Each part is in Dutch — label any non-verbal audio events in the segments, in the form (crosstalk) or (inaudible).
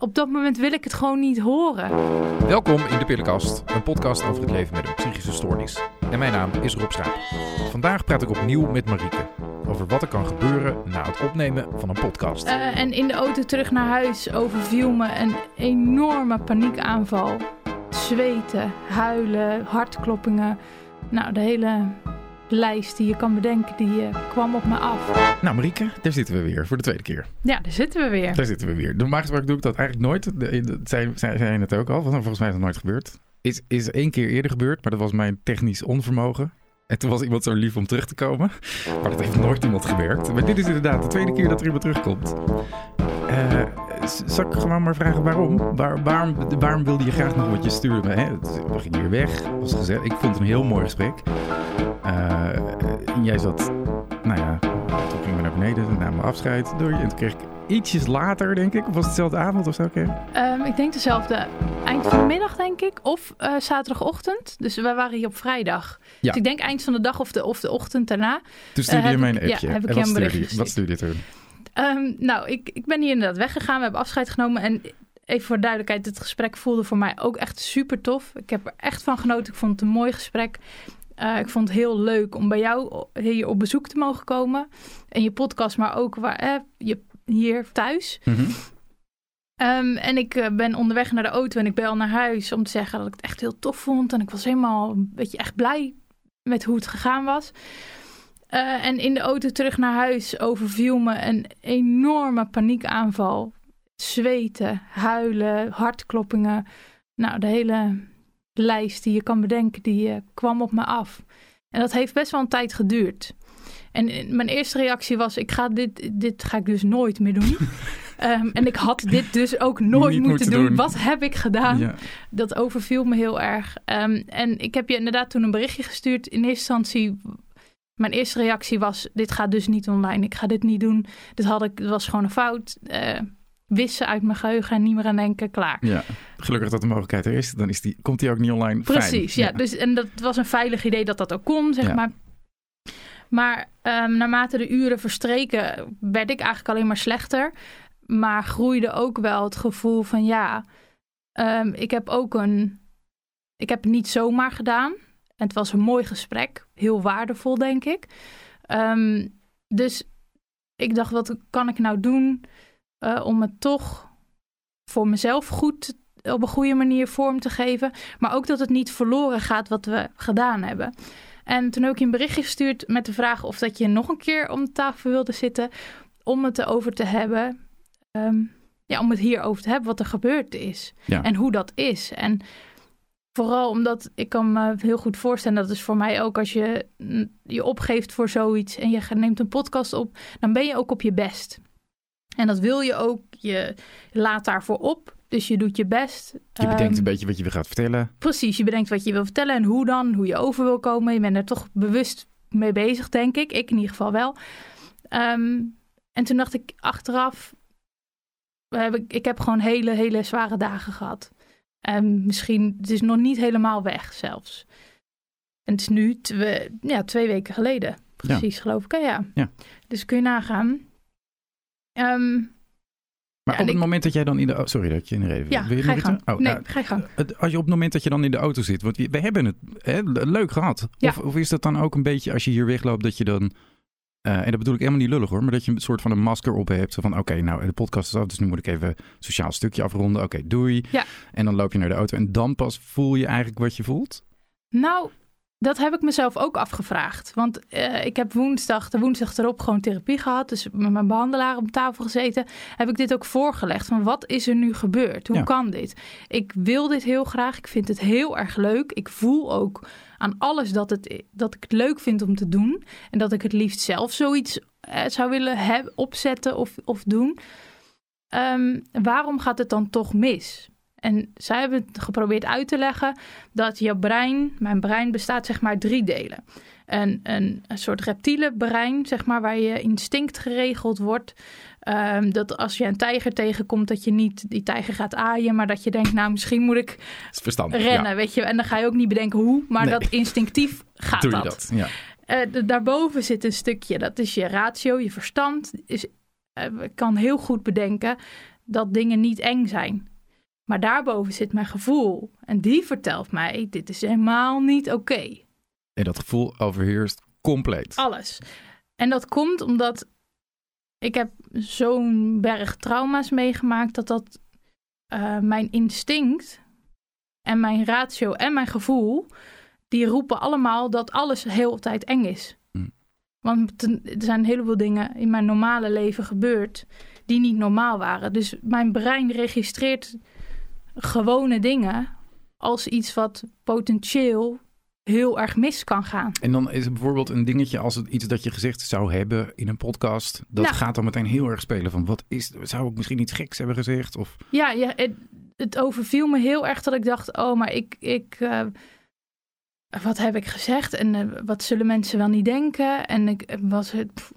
op dat moment wil ik het gewoon niet horen. Welkom in de Pillenkast, een podcast over het leven met een psychische stoornis. En mijn naam is Rob Schaap. Vandaag praat ik opnieuw met Marieke over wat er kan gebeuren na het opnemen van een podcast. Uh, en in de auto terug naar huis overviel me een enorme paniekaanval. Zweten, huilen, hartkloppingen. Nou, de hele lijst die je kan bedenken, die uh, kwam op me af. Nou, Marieke, daar zitten we weer voor de tweede keer. Ja, daar zitten we weer. Daar zitten we weer. Normaal gesproken doe ik dat eigenlijk nooit. Dat zei, zei, zei het ook al, want volgens mij is dat nooit gebeurd. Is, is één keer eerder gebeurd, maar dat was mijn technisch onvermogen. En toen was iemand zo lief om terug te komen. Maar dat heeft nooit iemand gewerkt. Maar dit is inderdaad de tweede keer dat er iemand terugkomt. Uh, zal ik gewoon maar vragen waarom? Waar, waarom, waarom wilde je graag nog wat je sturen? Hè? We gingen hier weg, was gezegd. Ik vond het een heel mooi gesprek. En jij zat, nou ja, toen gingen we naar beneden, namen we afscheid door je. En toen kreeg ik ietsjes later, denk ik, of was het dezelfde avond of zo? Okay? Um, ik denk dezelfde eind van de middag, denk ik, of uh, zaterdagochtend. Dus we waren hier op vrijdag. Ja. Dus ik denk eind van de dag of de, of de ochtend daarna. Toen stuurde uh, je mij een appje. Ja, heb ik en je wat stuurde je, Wat stuurde je toen? Um, nou, ik, ik ben hier inderdaad weggegaan. We hebben afscheid genomen en even voor duidelijkheid, het gesprek voelde voor mij ook echt super tof. Ik heb er echt van genoten. Ik vond het een mooi gesprek. Uh, ik vond het heel leuk om bij jou hier op bezoek te mogen komen. En je podcast, maar ook waar, eh, je, hier thuis. Mm -hmm. um, en ik uh, ben onderweg naar de auto en ik bel naar huis om te zeggen dat ik het echt heel tof vond. En ik was helemaal een beetje echt blij met hoe het gegaan was. Uh, en in de auto terug naar huis overviel me een enorme paniekaanval. Zweten, huilen, hartkloppingen. Nou, de hele lijst die je kan bedenken, die uh, kwam op me af. En dat heeft best wel een tijd geduurd. En mijn eerste reactie was: ik ga dit, dit ga ik dus nooit meer doen. um, (laughs) en ik had dit dus ook nooit moeten, moeten doen. doen. Wat heb ik gedaan? Ja. Dat overviel me heel erg. Um, en ik heb je inderdaad toen een berichtje gestuurd. In eerste instantie mijn eerste reactie was: dit gaat dus niet online. Ik ga dit niet doen. Dit had ik, was gewoon een fout. Uh, wissen uit mijn geheugen en niet meer aan denken. Klaar. Ja, gelukkig dat de mogelijkheid er is. Dan is die, komt die ook niet online. Precies, ja. Dus, en dat was een veilig idee dat dat ook kon, zeg Ja. maar. Maar um, naarmate de uren verstreken, werd ik eigenlijk alleen maar slechter. Maar groeide ook wel het gevoel van ja, um, ik heb ook een. Ik heb het niet zomaar gedaan. En het was een mooi gesprek. Heel waardevol, denk ik. Um, dus ik dacht, wat kan ik nou doen uh, om het toch voor mezelf goed op een goede manier vorm te geven. Maar ook dat het niet verloren gaat wat we gedaan hebben. En toen heb ik je een berichtje gestuurd met de vraag of dat je nog een keer om de tafel wilde zitten. Om het erover te hebben. Um, ja, om het hierover te hebben wat er gebeurd is. Ja. En hoe dat is. En Vooral omdat ik kan me heel goed voorstellen, dat is voor mij ook als je je opgeeft voor zoiets en je neemt een podcast op, dan ben je ook op je best. En dat wil je ook, je laat daarvoor op, dus je doet je best. Je bedenkt um, een beetje wat je weer gaat vertellen. Precies, je bedenkt wat je wil vertellen en hoe dan, hoe je over wil komen. Je bent er toch bewust mee bezig, denk ik. Ik in ieder geval wel. Um, en toen dacht ik achteraf, heb ik, ik heb gewoon hele, hele zware dagen gehad. En misschien, het is nog niet helemaal weg zelfs. En het is nu twee, ja, twee weken geleden. Precies, ja. geloof ik. Ja. ja. Dus kun je nagaan. Um, maar ja, op het ik, moment dat jij dan in de... Oh, sorry dat je in de reden... Ja, Wil je ga je gang. Oh, nee, nou, ga je gang. Als je op het moment dat je dan in de auto zit... Want we hebben het hè, leuk gehad. Of, of is dat dan ook een beetje als je hier wegloopt dat je dan... Uh, en dat bedoel ik helemaal niet lullig hoor, maar dat je een soort van een masker op hebt. Van, oké, okay, nou, de podcast is af, dus nu moet ik even een sociaal stukje afronden. Oké, okay, doei. Ja. En dan loop je naar de auto en dan pas voel je eigenlijk wat je voelt? Nou, dat heb ik mezelf ook afgevraagd. Want uh, ik heb woensdag, de woensdag erop gewoon therapie gehad. Dus met mijn behandelaar op tafel gezeten. Heb ik dit ook voorgelegd. Van wat is er nu gebeurd? Hoe Ja. kan dit? Ik wil dit heel graag. Ik vind het heel erg leuk. Ik voel ook aan alles dat, het, dat ik het leuk vind om te doen. En dat ik het liefst zelf zoiets eh, zou willen heb, opzetten of, of doen. Um, waarom gaat het dan toch mis? En zij hebben het geprobeerd uit te leggen dat je brein, mijn brein bestaat zeg maar uit drie delen. Een, een, een soort reptiele brein, zeg maar, waar je instinct geregeld wordt. Um, dat als je een tijger tegenkomt, dat je niet die tijger gaat aaien, maar dat je denkt, nou, misschien moet ik rennen, ja. weet je. En dan ga je ook niet bedenken hoe, maar Nee. dat instinctief (laughs) gaat Doe je dat. dat? Ja. Uh, de- daarboven zit een stukje, dat is je ratio, je verstand. Is, uh, kan heel goed bedenken dat dingen niet eng zijn. Maar daarboven zit mijn gevoel. En die vertelt mij, dit is helemaal niet oké. En dat gevoel overheerst compleet. Alles. En dat komt omdat ik heb zo'n berg trauma's meegemaakt dat dat uh, mijn instinct en mijn ratio en mijn gevoel, die roepen allemaal dat alles heel de tijd eng is. Hm. Want er zijn een heleboel dingen in mijn normale leven gebeurd die niet normaal waren. Dus mijn brein registreert gewone dingen als iets wat potentieel heel erg mis kan gaan. En dan is het bijvoorbeeld een dingetje als het iets dat je gezegd zou hebben in een podcast. Dat Nou. gaat dan meteen heel erg spelen van wat is, zou ik misschien iets geks hebben gezegd? Of Ja, ja het, het overviel me heel erg dat ik dacht, oh, maar ik, ik eh, wat heb ik gezegd en eh, wat zullen mensen wel niet denken? En ik was het, pff,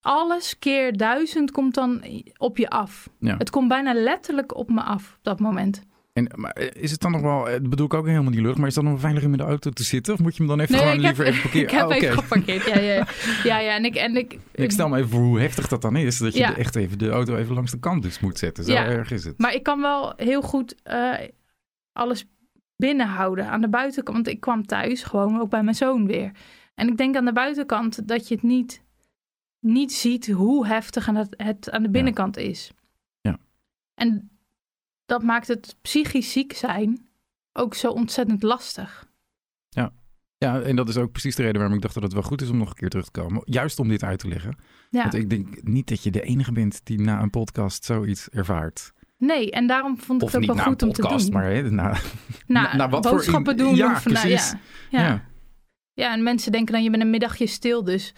alles keer duizend komt dan op je af. Ja. Het komt bijna letterlijk op me af op dat moment. En, maar is het dan nog wel, eh, dat bedoel ik ook helemaal niet lucht, maar is dat nog wel veilig om in de auto te zitten? Of moet je hem dan even Nee, gewoon heb- liever even parkeren? (laughs) Ik heb Oh, even geparkeerd. Ja, ja, ja. ja. En ik, en ik, (laughs) Ik stel me even voor hoe heftig dat dan is. Dat je Ja. echt even de auto even langs de kant dus moet zetten. Zo erg is het. Maar ik kan wel heel goed eh, alles binnenhouden aan de buitenkant. Want ik kwam thuis gewoon ook bij mijn zoon weer. En ik denk aan de buitenkant dat je het niet, niet ziet hoe heftig aan het, het aan de binnenkant is. Ja. En dat maakt het psychisch ziek zijn ook zo ontzettend lastig. Ja, en dat is ook precies de reden waarom ik dacht dat het wel goed is om nog een keer terug te komen. Juist om dit uit te leggen. Ja. Want ik denk niet dat je de enige bent die na een podcast zoiets ervaart. Nee, en daarom vond ik Of het ook wel goed om te doen. maar hè, na, nou, na- na wat voor boodschappen in- doen. Ja, of, precies. ja. Ja. ja. Ja, en mensen denken dan je bent een middagje stil, dus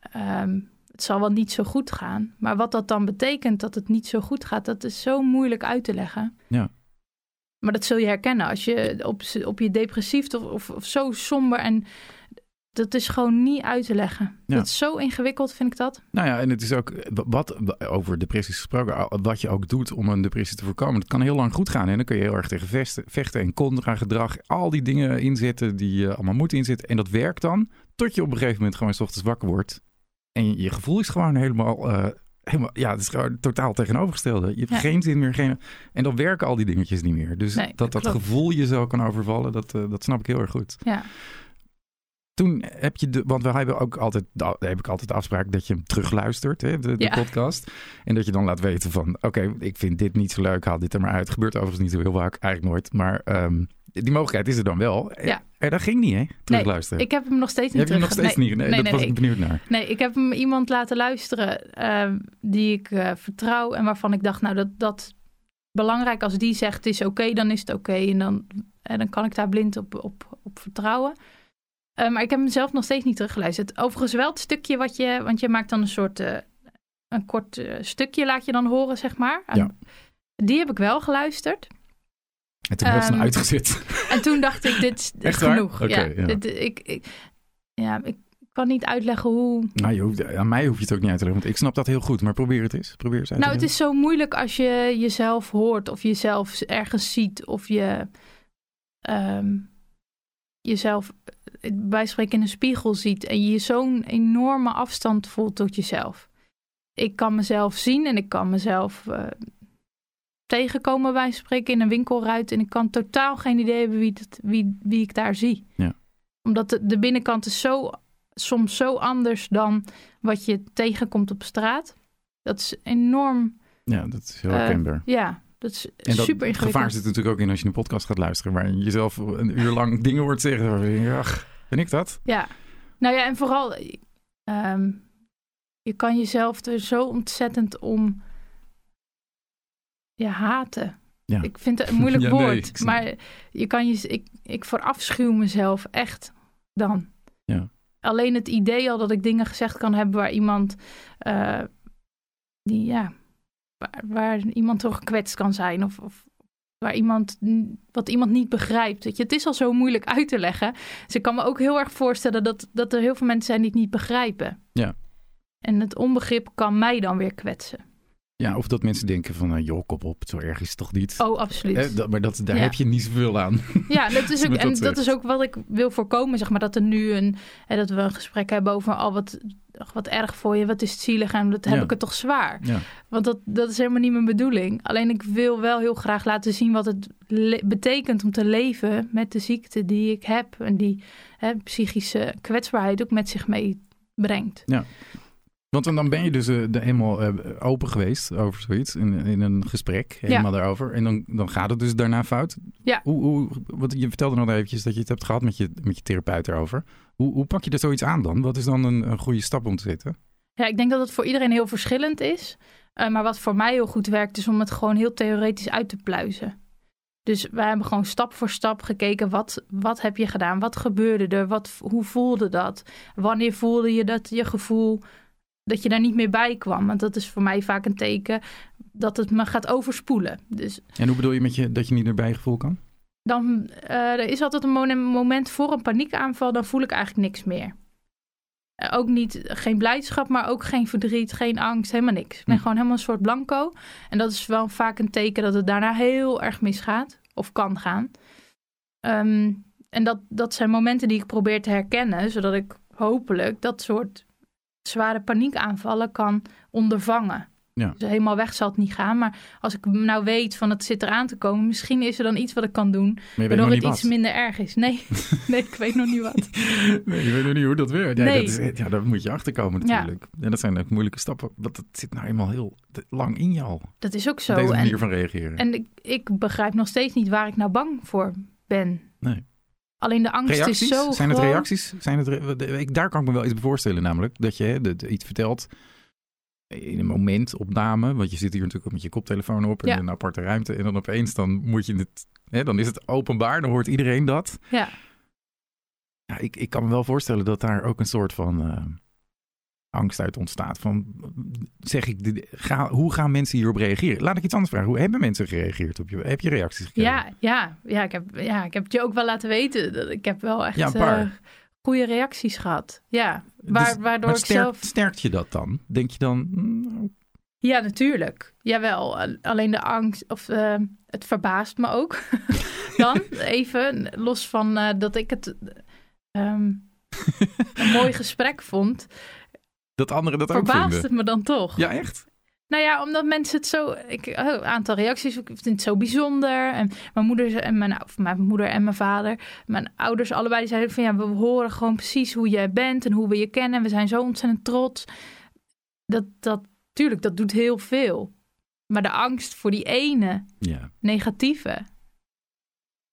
ehm, het zal wel niet zo goed gaan. Maar wat dat dan betekent dat het niet zo goed gaat, dat is zo moeilijk uit te leggen. Ja. Maar dat zul je herkennen als je op, op je depressief of, of, of zo somber en dat is gewoon niet uit te leggen. Ja. Dat is zo ingewikkeld, vind ik dat. Nou ja, en het is ook wat over depressies gesproken, wat je ook doet om een depressie te voorkomen. Het kan heel lang goed gaan en dan kun je heel erg tegen vechten, vechten en contra gedrag, al die dingen inzetten die je allemaal moet inzetten. En dat werkt dan tot je op een gegeven moment gewoon 's ochtends wakker wordt. En je, gevoel is gewoon helemaal, eh, helemaal, ja, het is gewoon totaal tegenovergestelde. Je hebt Ja. geen zin meer, geen, en dan werken al die dingetjes niet meer. Dus Nee, dat dat klopt. gevoel je zo kan overvallen, dat, eh, dat snap ik heel erg goed. Ja, Toen heb je de, want we hebben ook altijd, daar heb ik altijd de afspraak dat je hem terugluistert, hè, de, de Ja. podcast. En dat je dan laat weten van, oké, ik vind dit niet zo leuk, haal dit er maar uit. Gebeurt overigens niet zo heel vaak, eigenlijk nooit. Maar ehm, die mogelijkheid is er dan wel. Ja. En dat ging niet, hè, terugluisteren. ik heb hem nog steeds niet heb hem nog terug- steeds niet? Nee, nee, dat nee, was nee. ik benieuwd naar. Nee, ik heb hem iemand laten luisteren ehm, die ik eh, vertrouw en waarvan ik dacht, nou, dat, dat belangrijk als die zegt het is oké, dan is het oké. En, dan, en dan kan ik daar blind op, op, op vertrouwen. Eh, maar ik heb hem zelf nog steeds niet teruggeluisterd. Overigens wel het stukje wat je, want je maakt dan een soort, eh, een kort eh, stukje laat je dan horen, zeg maar. Ja. Die heb ik wel geluisterd. En toen Ehm, uitgezet. En toen dacht ik, dit is, (laughs) Echt waar? genoeg. Ja, ja. Dit, ik, ik, ja, ik kan niet uitleggen hoe, nou, je hoeft, aan mij hoef je het ook niet uit te leggen, want ik snap dat heel goed. Maar probeer het eens. Probeer eens uit Nou, het is zo moeilijk als je jezelf hoort of jezelf ergens ziet of je ehm, jezelf eh, bij spreken in een spiegel ziet en je zo'n enorme afstand voelt tot jezelf. Ik kan mezelf zien en ik kan mezelf eh, tegenkomen bij spreken in een winkelruit en ik kan totaal geen idee hebben wie, wie, wie ik daar zie. Ja. Omdat de, de binnenkant is zo, soms zo anders dan wat je tegenkomt op straat. Dat is enorm Ja, dat is heel eh, herkenbaar. ja, dat is En dat super het gevaar ingewikkeld. zit natuurlijk ook in als je een podcast gaat luisteren, waar je jezelf een uur lang dingen hoort zeggen. waar je denkt, ach, ben ik dat? Ja, nou ja, en vooral, ehm, je kan jezelf er zo ontzettend om ja, haten. Ja. Ik vind het een moeilijk (laughs) Ja, nee, woord, maar je kan je, ik, ik verafschuw mezelf echt dan. Ja. Alleen het idee al dat ik dingen gezegd kan hebben waar iemand, eh, die ja, waar, waar iemand door gekwetst kan zijn of, of waar iemand, wat iemand niet begrijpt. Weet je, het is al zo moeilijk uit te leggen. Dus ik kan me ook heel erg voorstellen dat, dat er heel veel mensen zijn die het niet begrijpen. Ja. En het onbegrip kan mij dan weer kwetsen. Ja, of dat mensen denken van, uh, joh, kop op, zo erg is het toch niet? Oh, absoluut. Eh, dat, maar dat, daar Ja. heb je niet zoveel aan. Ja, dat is (laughs) ook, en dat is ook wat ik wil voorkomen, zeg maar, dat er nu een, hè, dat we een gesprek hebben over, al wat, ach, wat erg voor je, wat is het zielig en dat heb Ja. ik het toch zwaar. Ja. Want dat, dat is helemaal niet mijn bedoeling. Alleen ik wil wel heel graag laten zien wat het betekent om te leven met de ziekte die ik heb en die hè, psychische kwetsbaarheid ook met zich meebrengt. Want dan- ben je dus eh, de- helemaal eh, open geweest over zoiets in, in een gesprek, helemaal daarover. En dan, dan gaat het dus daarna fout. Ja. Hoe, hoe, want je vertelde nog eventjes dat je het hebt gehad met je, met je therapeut erover. Hoe, hoe pak je er zoiets aan dan? Wat is dan een, een goede stap om te zetten? Ja, ik denk dat het voor iedereen heel verschillend is. Eh, maar wat voor mij heel goed werkt, is om het gewoon heel theoretisch uit te pluizen. Dus wij hebben gewoon stap voor stap gekeken, wat, wat heb je gedaan? Wat gebeurde er? Wat, hoe voelde dat? Wanneer voelde je dat je gevoel, dat je daar niet meer bij kwam? Want dat is voor mij vaak een teken dat het me gaat overspoelen. Dus En hoe bedoel je met je dat je niet meer bijgevoel kan? dan eh, er is altijd een mo- moment voor een paniekaanval, dan voel ik eigenlijk niks meer. Eh, ook niet, geen blijdschap, maar ook geen verdriet, geen angst, helemaal niks. Ik ben Hm. gewoon helemaal een soort blanco. En dat is wel vaak een teken dat het daarna heel erg misgaat, of kan gaan. Ehm, en dat, dat zijn momenten die ik probeer te herkennen, zodat ik hopelijk dat soort zware paniekaanvallen kan ondervangen. Ja. Dus helemaal weg zal het niet gaan. Maar als ik nou weet van het zit eraan te komen, misschien is er dan iets wat ik kan doen, waardoor het iets wat. minder erg is. Nee, (laughs) nee, ik weet nog niet wat. (laughs) Nee, je weet nog niet hoe dat werkt. Ja, Nee. dat is, ja, daar moet je achterkomen Ja. natuurlijk. En dat zijn ook moeilijke stappen. Want dat zit nou eenmaal heel lang in al. Dat is ook zo. Deze manier En, van reageren. en ik, ik begrijp nog steeds niet waar ik nou bang voor ben. Nee. Alleen de angst reacties? is zo Zijn het reacties? Zijn het re- ik, daar kan ik me wel iets bij voorstellen, namelijk dat je hè, de- de- iets vertelt in een momentopname, want je zit hier natuurlijk ook met je koptelefoon op in Ja. een aparte ruimte en dan opeens dan moet je het, hè, dan is het openbaar, dan hoort iedereen dat. Ja. Ja, ik, ik kan me wel voorstellen dat daar ook een soort van eh, angst uit ontstaat. Van, zeg ik, ga, hoe gaan mensen hierop reageren? Laat ik iets anders vragen. Hoe hebben mensen gereageerd op je? Heb je reacties gekregen? Ja, ja, ja, ik heb, ja, ik heb het je ook wel laten weten. Dat ik heb wel echt Ja, een paar. eh, goede reacties gehad. Ja, waar, Dus- waardoor maar ik sterk- zelf... sterkt je dat dan? Denk je dan, mm, Ja, natuurlijk. Jawel, al- alleen de angst, of eh, het verbaast me ook. (laughs) Dan even, los van eh, dat ik het ehm, (laughs) een mooi gesprek vond, dat anderen dat ook verbaast vinden? het me dan toch. Ja, echt? Nou ja, omdat mensen het zo. Ik, oh, een aantal reacties. Ik vind het zo bijzonder. En mijn moeder en mijn, of mijn moeder en mijn vader. Mijn ouders allebei zeiden van ja, we horen gewoon precies hoe jij bent en hoe we je kennen. En we zijn zo ontzettend trots. Dat, dat, tuurlijk, dat doet heel veel. Maar de angst voor die ene Ja. negatieve.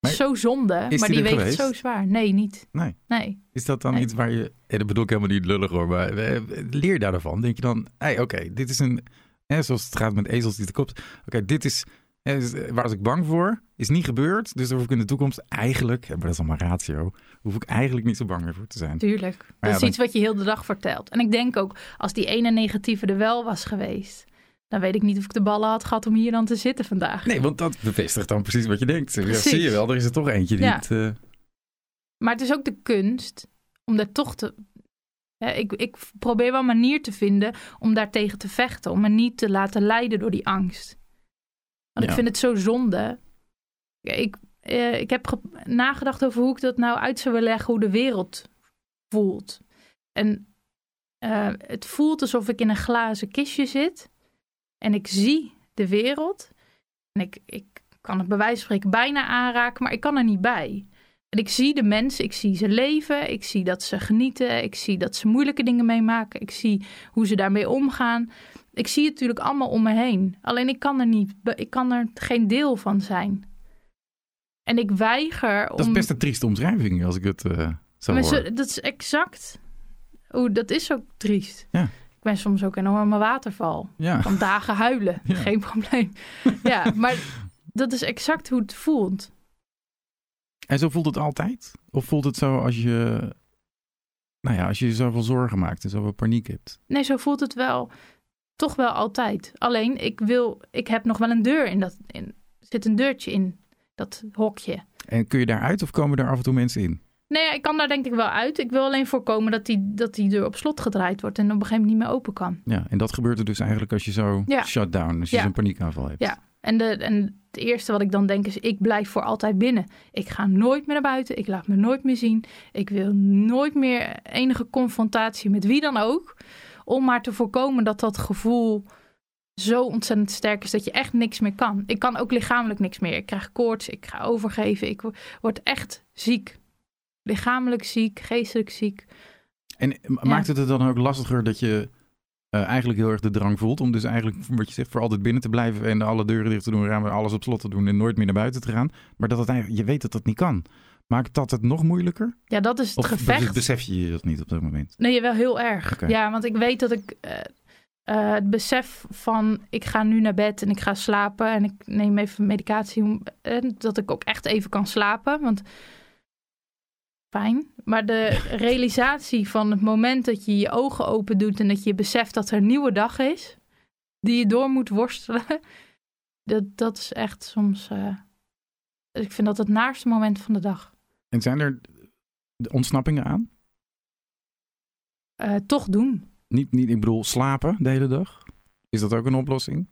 Zo zonde. is maar die die weegt geweest? zo zwaar. Nee, niet. Nee. Nee. Is dat dan Nee. iets waar je... En dat bedoel ik helemaal niet lullig hoor, maar eh, leer je daarvan? Denk je dan, hey, oké, dit is een... Hè, zoals het gaat met ezels die de kop... Oké, dit is... hè, is- Waar was ik bang voor? Is niet gebeurd. Dus daar hoef ik in de toekomst eigenlijk... Maar dat is allemaal ratio. Hoef ik eigenlijk niet zo bang meer voor te zijn. Tuurlijk. Dat ja, is dan- iets wat je heel de dag vertelt. En ik denk ook, als die ene negatieve er wel was geweest, dan weet ik niet of ik de ballen had gehad om hier dan te zitten vandaag. Nee, want dat bevestigt dan precies wat je denkt. Ja, zie je wel, er is er toch eentje die Ja. het... eh, Maar het is ook de kunst om daar toch te. Ja, ik, ik probeer wel een manier te vinden om daartegen te vechten. Om me niet te laten leiden door die angst. Want ik vind het zo zonde. Ik, eh, ik heb ge- nagedacht over hoe ik dat nou uit zou willen leggen hoe de wereld voelt. En eh, het voelt alsof ik in een glazen kistje zit. En ik zie de wereld. En ik, ik kan het bij wijze van spreken bijna aanraken, maar ik kan er niet bij. En ik zie de mensen, ik zie ze leven, ik zie dat ze genieten, ik zie dat ze moeilijke dingen meemaken, ik zie hoe ze daarmee omgaan. Ik zie het natuurlijk allemaal om me heen. Alleen ik kan er niet, ik kan er geen deel van zijn. En ik weiger om. Dat is best een trieste omschrijving als ik het eh zo Maar hoor. zo- dat is exact. Oeh, dat is ook triest. Ja. Ik ben soms ook enorm een waterval. Ja. Van dagen huilen, Ja. geen probleem. ja, maar dat is exact hoe het voelt. En zo voelt het altijd? Of voelt het zo als je... Nou ja, als je zoveel zorgen maakt en zoveel paniek hebt? Nee, zo voelt het wel. Toch wel altijd. Alleen, ik wil, ik heb nog wel een deur in dat, in, zit een deurtje in dat hokje. En kun je daaruit of komen er af en toe mensen in? Nee, ik kan daar denk ik wel uit. Ik wil alleen voorkomen dat die, dat die deur op slot gedraaid wordt en op een gegeven moment niet meer open kan. Ja, en dat gebeurt er dus eigenlijk als je zo Ja. shut down, als je Ja. zo'n paniekaanval hebt. Ja. En, de, en het eerste wat ik dan denk is, ik blijf voor altijd binnen. Ik ga nooit meer naar buiten. Ik laat me nooit meer zien. Ik wil nooit meer enige confrontatie met wie dan ook. Om maar te voorkomen dat dat gevoel zo ontzettend sterk is dat je echt niks meer kan. Ik kan ook lichamelijk niks meer. Ik krijg koorts, ik ga overgeven. Ik wo- word echt ziek. Lichamelijk ziek, geestelijk ziek. En ma- maakt het het dan ook lastiger dat je eh, eigenlijk heel erg de drang voelt om dus eigenlijk, wat je zegt, voor altijd binnen te blijven en alle deuren dicht te doen, ramen, alles op slot te doen en nooit meer naar buiten te gaan. Maar dat het eigenlijk, je weet dat dat niet kan. Maakt dat het nog moeilijker? Ja, dat is het Of gevecht. besef je je dat niet op dat moment? Nee, wel heel erg. Ja, want ik weet dat ik eh, eh, het besef van ik ga nu naar bed en ik ga slapen en ik neem even medicatie, om- dat ik ook echt even kan slapen. Want fijn. Maar de realisatie van het moment dat je je ogen open doet en dat je beseft dat er een nieuwe dag is, die je door moet worstelen, (laughs) dat, dat is echt soms. eh, ik vind dat het naarste moment van de dag. En zijn er ontsnappingen aan? Eh, toch doen. Niet, niet, ik bedoel, slapen de hele dag? Is dat ook een oplossing?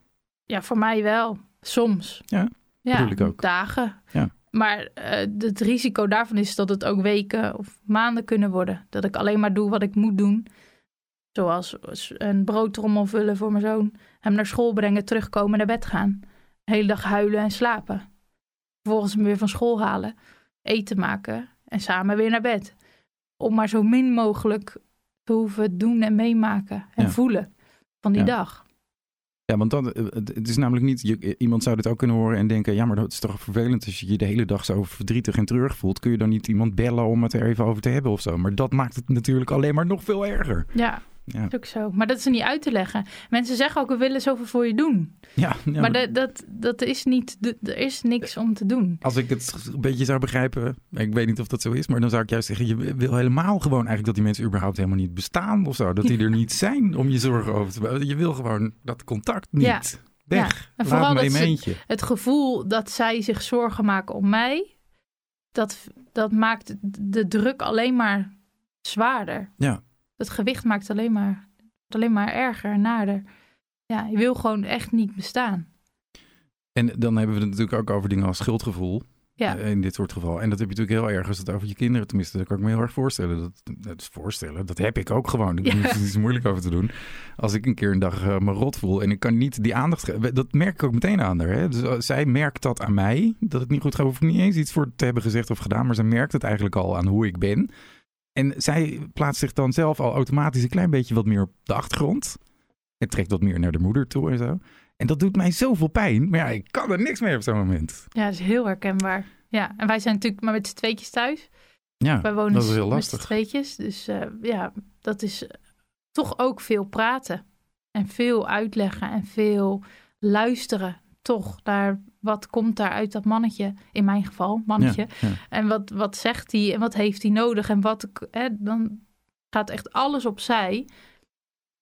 Ja, voor mij wel. Soms. Ja, ja ik ook. dagen. Ja. Maar eh, het risico daarvan is dat het ook weken of maanden kunnen worden. Dat ik alleen maar doe wat ik moet doen. Zoals een broodtrommel vullen voor mijn zoon. Hem naar school brengen, terugkomen, naar bed gaan. De hele dag huilen en slapen. Vervolgens hem weer van school halen. Eten maken en samen weer naar bed. Om maar zo min mogelijk te hoeven doen en meemaken en Ja. voelen van die Ja. dag. Ja, want dan, eh, het is namelijk niet, je, iemand zou dit ook kunnen horen en denken, ja, maar dat is toch vervelend als je je de hele dag zo verdrietig en treurig voelt. Kun je dan niet iemand bellen om het er even over te hebben of zo? Maar dat maakt het natuurlijk alleen maar nog veel erger. Ja, Ja, is ook zo. Maar dat is er niet uit te leggen. Mensen zeggen ook, we willen zoveel voor je doen. ja, ja, maar dat, dat, dat is niet, er is niks om te doen. als ik het een beetje zou begrijpen, ik weet niet of dat zo is, maar dan zou ik juist zeggen, je wil helemaal gewoon eigenlijk dat die mensen überhaupt helemaal niet bestaan of zo. Dat die er niet zijn om je zorgen over te maken. Je wil gewoon dat contact niet. Ja. Weg. En vooral dat ze-. Het gevoel dat zij zich zorgen maken om mij, dat, dat maakt de druk alleen maar zwaarder. Ja. Het gewicht maakt alleen maar, alleen maar erger en nader. Ja, je wil gewoon echt niet bestaan. En dan hebben we het natuurlijk ook over dingen als schuldgevoel. Ja. eh, In dit soort geval. En dat heb je natuurlijk heel erg als het over je kinderen, tenminste, dat kan ik me heel erg voorstellen. Dat, dat is voorstellen, dat heb ik ook gewoon. Ik Ja. iets moeilijk over te doen. Als ik een keer een dag eh, me rot voel en ik kan niet die aandacht geven, dat merk ik ook meteen aan haar. Hè? Dus als zij merkt dat aan mij, dat het niet goed gaat, hoef ik niet eens iets voor te hebben gezegd of gedaan, maar zij merkt het eigenlijk al aan hoe ik ben. En zij plaatst zich dan zelf al automatisch een klein beetje wat meer op de achtergrond. En trekt wat meer naar de moeder toe en zo. En dat doet mij zoveel pijn. Maar ja, ik kan er niks mee op zo'n moment. Ja, dat is heel herkenbaar. Ja, en wij zijn natuurlijk maar met z'n tweetjes thuis. Ja, Wij wonen dat is heel met z'n lastig. tweetjes. Dus eh, ja, dat is eh, toch ook veel praten. En veel uitleggen en veel luisteren. Toch naar wat komt daar uit dat mannetje. In mijn geval, mannetje. Ja, ja. En wat, wat zegt hij en wat heeft hij nodig. En wat, hè, dan gaat echt alles opzij.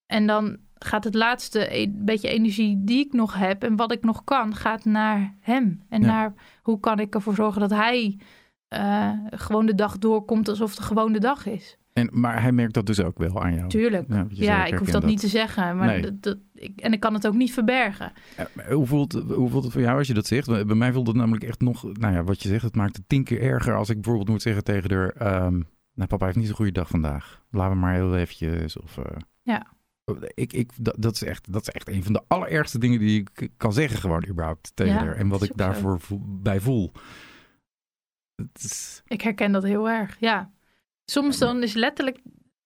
En dan gaat het laatste e- beetje energie die ik nog heb en wat ik nog kan, gaat naar hem. En Ja. naar hoe kan ik ervoor zorgen dat hij eh, gewoon de dag doorkomt alsof het gewoon de dag is. En, maar hij merkt dat dus ook wel aan jou. Tuurlijk. Ja, ik hoef dat niet te zeggen. Maar Nee. dat, dat, ik, en ik kan het ook niet verbergen. Ja, hoe, voelt, hoe voelt het voor jou als je dat zegt? Bij mij voelt het namelijk echt nog... Nou ja, wat je zegt, het maakt het tien keer erger als ik bijvoorbeeld moet zeggen tegen haar... ehm, nou, papa heeft niet zo'n goede dag vandaag. Laten we maar heel eventjes. Of, eh, Ja. Ik, ik, dat, dat, is echt, dat is echt een van de allerergste dingen die ik kan zeggen gewoon überhaupt tegen Ja, haar. En wat ik daarvoor voel- bij voel. Is, Ik herken dat heel erg, ja. Soms dan is letterlijk,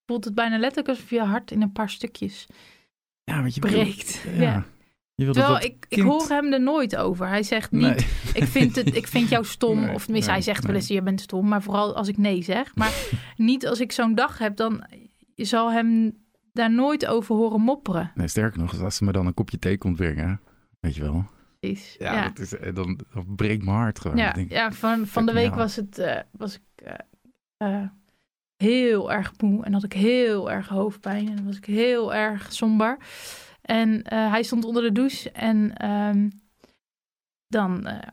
voelt het bijna letterlijk alsof je hart in een paar stukjes ja, wat je wil- breekt. Ja. Ja. Je wil Terwijl dat ik, ik kind- hoor hem er nooit over. Hij zegt niet, Nee. ik, vind het, ik vind jou stom. Nee, of tenminste, nee, hij zegt wel eens, je bent stom. Maar vooral als ik nee zeg. Maar (laughs) niet als ik zo'n dag heb, dan je zal hem daar nooit over horen mopperen. Nee, sterker nog, als ze me dan een kopje thee komt brengen, weet je wel. Precies. Ja, Ja, Dat is, eh, dan, dan breekt mijn hart gewoon. ja, denk, ja van, van de week was, het, eh, was ik eh, heel erg moe. En had ik heel erg hoofdpijn. En was ik heel erg somber. En eh, hij stond onder de douche. En ehm, dan eh,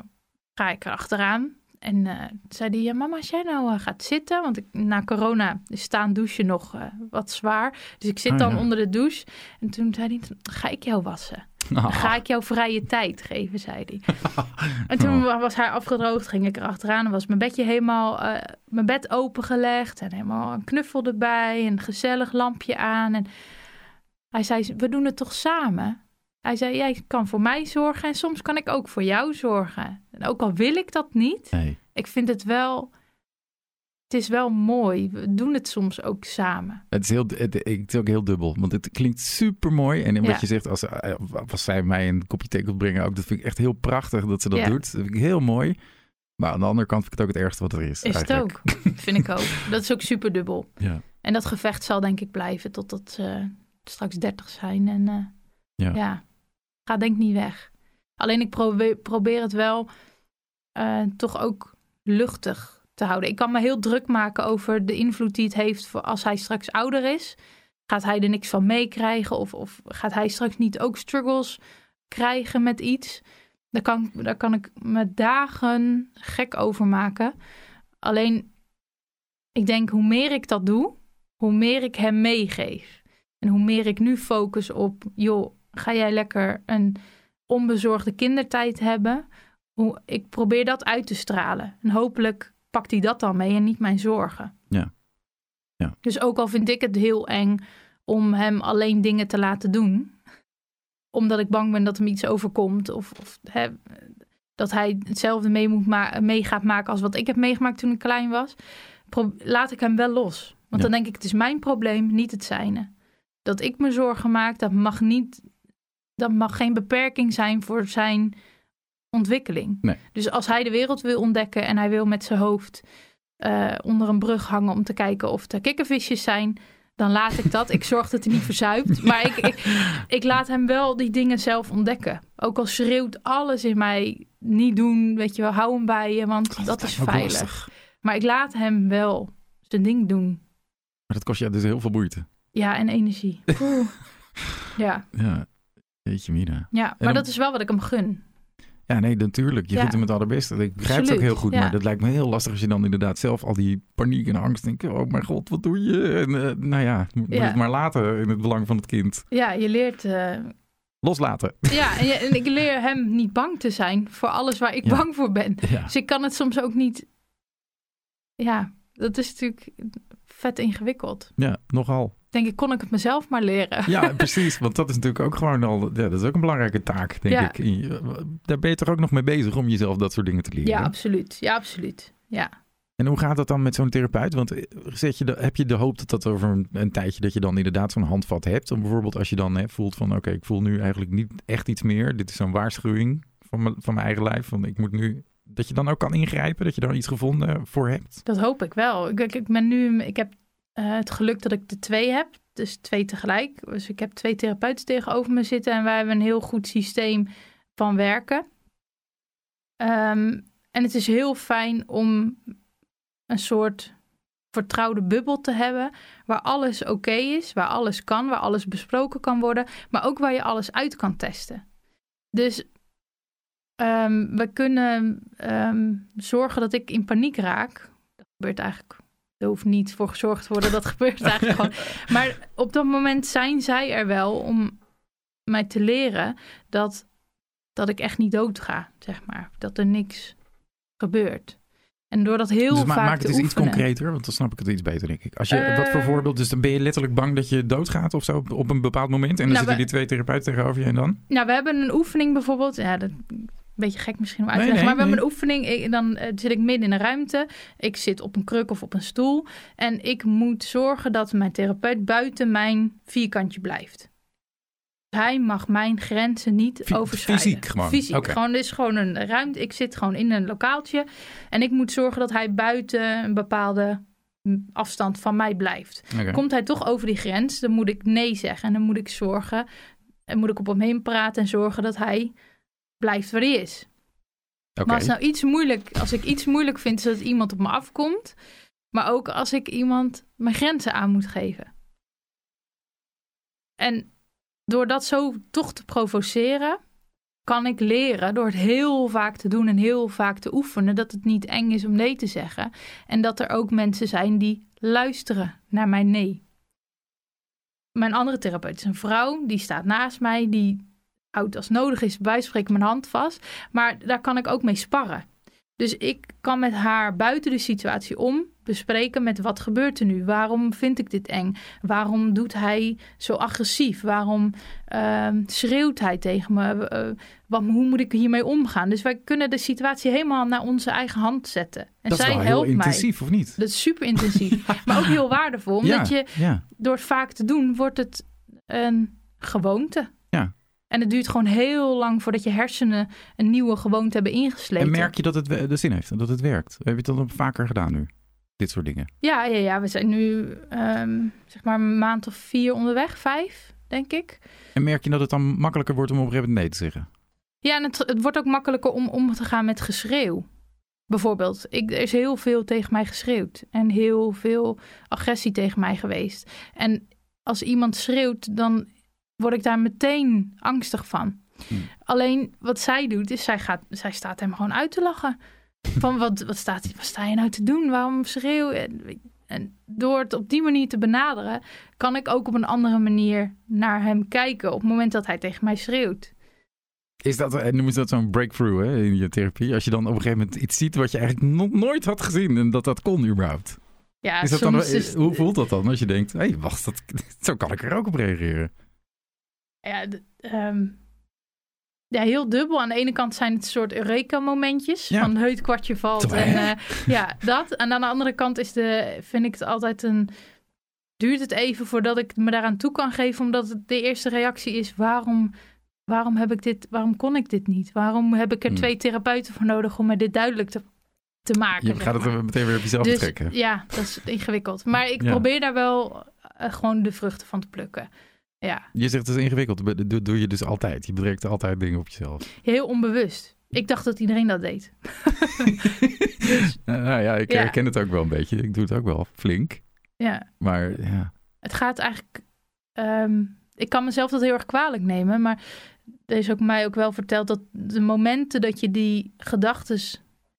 ga ik er achteraan. En eh, zei hij, ja, mama, als jij nou gaat zitten, want ik, na corona is staan douchen nog wat zwaar. Dus ik zit Oh, dan ja. onder de douche. En toen zei hij, ga ik jou wassen. Dan (laughs) ga ik jou vrije tijd geven, zei hij. (laughs) En toen Oh. was hij afgedroogd, ging ik er achteraan en was mijn bedje helemaal, eh, mijn bed opengelegd en helemaal een knuffel erbij en een gezellig lampje aan. En hij zei, we doen het toch samen? Hij zei, jij kan voor mij zorgen en soms kan ik ook voor jou zorgen. En ook al wil ik dat niet, Nee. ik vind het wel, het is wel mooi. We doen het soms ook samen. Het is, heel, het, het is ook heel dubbel, want het klinkt super mooi. En wat Ja. je zegt, als, eh, als zij mij een kopje thee wil brengen, ook, dat vind ik echt heel prachtig dat ze dat Ja. doet. Dat vind ik heel mooi. Maar aan de andere kant vind ik het ook het ergste wat er is. Is het eigenlijk. ook, vind ik ook. Dat is ook super dubbel. (laughs) Ja. En dat gevecht zal denk ik blijven totdat ze straks 30 zijn. En eh, Ja. ja. gaat denk ik niet weg. Alleen ik probeer, probeer het wel eh, toch ook luchtig te houden. Ik kan me heel druk maken over de invloed die het heeft voor als hij straks ouder is. Gaat hij er niks van meekrijgen? Of, of gaat hij straks niet ook struggles krijgen met iets? Daar kan, daar kan ik me dagen gek over maken. Alleen, ik denk hoe meer ik dat doe, hoe meer ik hem meegeef. En hoe meer ik nu focus op, joh, ga jij lekker een onbezorgde kindertijd hebben? Hoe, ik probeer dat uit te stralen. En hopelijk pakt hij dat dan mee en niet mijn zorgen. Ja. Ja. Dus ook al vind ik het heel eng om hem alleen dingen te laten doen, omdat ik bang ben dat hem iets overkomt of, of hè, dat hij hetzelfde mee, moet ma- mee gaat maken als wat ik heb meegemaakt toen ik klein was, pro- laat ik hem wel los. Want Ja. dan denk ik, het is mijn probleem, niet het zijne. Dat ik me zorgen maak, dat mag niet, dat mag geen beperking zijn voor zijn ontwikkeling. Nee. Dus als hij de wereld wil ontdekken en hij wil met zijn hoofd eh, onder een brug hangen om te kijken of er kikkervisjes zijn, dan laat ik dat. ik zorg dat hij niet verzuipt. Maar ik, ik, ik laat hem wel die dingen zelf ontdekken. Ook al schreeuwt alles in mij niet doen, weet je wel, hou hem bij je, want dat is veilig. lastig. Maar ik laat hem wel zijn ding doen. Maar dat kost je dus heel veel moeite. Ja, en energie. (laughs) Oeh. Ja, Ja, jeetje mina. ja, maar dan- dat is wel wat ik hem gun. Ja, nee, natuurlijk. Je Ja. vindt hem het allerbeste. Ik begrijp het ook heel goed. ja. Maar dat lijkt me heel lastig als je dan inderdaad zelf al die paniek en angst denkt. Oh mijn god, wat doe je? En, eh, nou ja, moet Ja. het maar laten in het belang van het kind. Ja, je leert. eh, Loslaten. ja, en, je- en ik leer hem niet bang te zijn voor alles waar ik bang voor ben. Dus ik kan het soms ook niet. Ja, dat is natuurlijk vet ingewikkeld. ja, nogal. Denk ik, kon ik het mezelf maar leren. Ja, precies. Want dat is natuurlijk ook gewoon al. Ja, dat is ook een belangrijke taak, denk Ja. ik. Daar ben je toch ook nog mee bezig om jezelf dat soort dingen te leren. Ja, absoluut. Ja, absoluut. Ja. En hoe gaat dat dan met zo'n therapeut? Want eh, zet je de, heb je de hoop dat dat over een, een tijdje dat je dan inderdaad zo'n handvat hebt? Om bijvoorbeeld als je dan hè, voelt van oké, ik voel nu eigenlijk niet echt iets meer. Dit is zo'n waarschuwing van, mijn- van mijn eigen lijf. Van ik moet nu. Dat je dan ook kan ingrijpen, dat je daar iets gevonden voor hebt. Dat hoop ik wel. Ik, ik ben nu, ik heb eh, het geluk dat ik de twee heb. Dus twee tegelijk. Dus ik heb twee therapeuten tegenover me zitten. En wij hebben een heel goed systeem van werken. Ehm, en het is heel fijn om een soort vertrouwde bubbel te hebben. Waar alles oké is, waar alles kan, waar alles besproken kan worden. Maar ook waar je alles uit kan testen. Dus ehm, we kunnen ehm, zorgen dat ik in paniek raak. Dat gebeurt eigenlijk. Er hoeft niet voor gezorgd te worden. Dat (laughs) gebeurt eigenlijk gewoon. (laughs) Maar op dat moment zijn zij er wel om mij te leren dat, dat ik echt niet dood ga, zeg maar. Dat er niks gebeurt. En door dat heel dus vaak maak het te eens iets concreter, want dan snap ik het iets beter, denk ik. Als je, wat voor Eh, voorbeeld, dus dan ben je letterlijk bang dat je doodgaat of zo op, op een bepaald moment. En dan Nou, zitten we- die twee therapeuten tegenover je en dan? Nou, we hebben een oefening bijvoorbeeld. Ja, dat beetje gek misschien om uit te Nee, leggen. nee, maar hebben een oefening. Ik- dan eh, zit ik midden in een ruimte. Ik zit op een kruk of op een stoel. En ik moet zorgen dat mijn therapeut buiten mijn vierkantje blijft. Hij mag mijn grenzen niet Fy- overschrijden. fysiek gewoon? Fysiek. Gewoon, is gewoon een ruimte. Ik zit gewoon in een lokaaltje. En ik moet zorgen dat hij buiten een bepaalde afstand van mij blijft. Komt hij toch over die grens, dan moet ik nee zeggen. En dan moet ik zorgen, en moet ik op hem heen praten en zorgen dat hij blijft waar hij is. Oké. Maar als, nou iets moeilijk, als ik iets moeilijk vind, is dat iemand op me afkomt. Maar ook als ik iemand mijn grenzen aan moet geven. En door dat zo toch te provoceren, kan ik leren door het heel vaak te doen en heel vaak te oefenen dat het niet eng is om nee te zeggen. En dat er ook mensen zijn die luisteren naar mijn nee. Mijn andere therapeut is een vrouw, die staat naast mij, die houdt als nodig is bij spreken mijn hand vast. Maar daar kan ik ook mee sparren. Dus ik kan met haar buiten de situatie om bespreken met wat gebeurt er nu? Waarom vind ik dit eng? Waarom doet hij zo agressief? Waarom uh, schreeuwt hij tegen me? Uh, wat, hoe moet ik hiermee omgaan? Dus wij kunnen de situatie helemaal naar onze eigen hand zetten. En dat zij is wel helpt heel intensief, mij. of niet? Dat is super intensief, (laughs) maar ook heel waardevol. Omdat ja, je ja. door het vaak te doen, wordt het een gewoonte. En het duurt gewoon heel lang voordat je hersenen een nieuwe gewoonte hebben ingesleten. En merk je dat het de zin heeft en dat het werkt? Heb je het dan vaker gedaan nu? Dit soort dingen. Ja, ja, ja, we zijn nu ehm, zeg maar een maand of vier onderweg, vijf, denk ik. En merk je dat het dan makkelijker wordt om op een gegeven moment nee te zeggen? Ja, en het, het wordt ook makkelijker om om te gaan met geschreeuw. Bijvoorbeeld, ik, er is heel veel tegen mij geschreeuwd en heel veel agressie tegen mij geweest. En als iemand schreeuwt, dan word ik daar meteen angstig van. Hmm. Alleen wat zij doet, is zij, gaat, zij staat hem gewoon uit te lachen. Van wat, wat, staat, wat sta je nou te doen? Waarom schreeuw je? En, door het op die manier te benaderen, kan ik ook op een andere manier naar hem kijken. Op het moment dat hij tegen mij schreeuwt. Is dat, en noemen ze dat zo'n breakthrough hè, in je therapie? Als je dan op een gegeven moment iets ziet wat je eigenlijk nog nooit had gezien en dat dat kon überhaupt. Ja, Is dat dan, is, hoe voelt dat dan als je denkt, hé, hey, wacht, dat, (laughs) zo kan ik er ook op reageren? Ja, ehm, ja, heel dubbel. Aan de ene kant zijn het soort Eureka-momentjes. Ja. Van het kwartje valt. En, eh, ja, dat. En aan de andere kant is de, vind ik het altijd een... Duurt het even voordat ik me daaraan toe kan geven. Omdat het de eerste reactie is... Waarom, waarom, heb ik dit, waarom kon ik dit niet? Waarom heb ik er Hmm. twee therapeuten voor nodig... om me dit duidelijk te, te maken? Je gaat het maar. meteen weer op jezelf Dus trekken. ja, dat is ingewikkeld. Maar ik Ja. probeer daar wel eh, gewoon de vruchten van te plukken. Ja. Je zegt het is ingewikkeld, dat doe, je dus altijd. Je betrekt altijd dingen op jezelf. Heel onbewust. Ik dacht dat iedereen dat deed. (laughs) Dus- nou ja, ik Ja. herken het ook wel een beetje. Ik doe het ook wel flink. Ja, Maar ja, het gaat eigenlijk. ehm, ik kan mezelf dat heel erg kwalijk nemen, maar er is ook mij ook wel verteld dat de momenten dat je die gedachten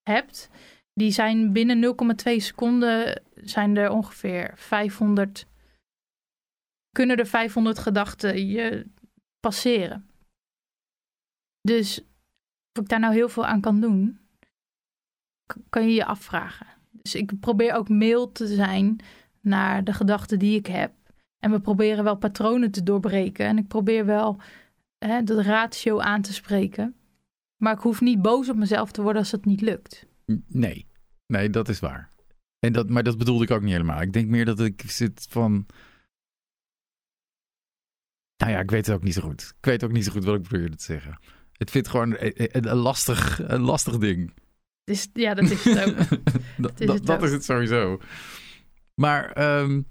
hebt, die zijn binnen 0,2 seconden zijn er ongeveer 500. Kunnen er 500 gedachten je passeren. Dus of ik daar nou heel veel aan kan doen, kan je je afvragen. Dus ik probeer ook mild te zijn naar de gedachten die ik heb. En we proberen wel patronen te doorbreken. En ik probeer wel hè, de ratio aan te spreken. Maar ik hoef niet boos op mezelf te worden als het niet lukt. nee. Nee, dat is waar. En dat, maar dat bedoelde ik ook niet helemaal. Ik denk meer dat ik zit van... Nou ja, ik weet het ook niet zo goed. Ik weet ook niet zo goed wat ik probeerde te zeggen. Het vindt gewoon een, een, een lastig, een lastig ding. Dus ja, dat is het ook. (laughs) dat is het dat ook. is het sowieso. Maar ehm,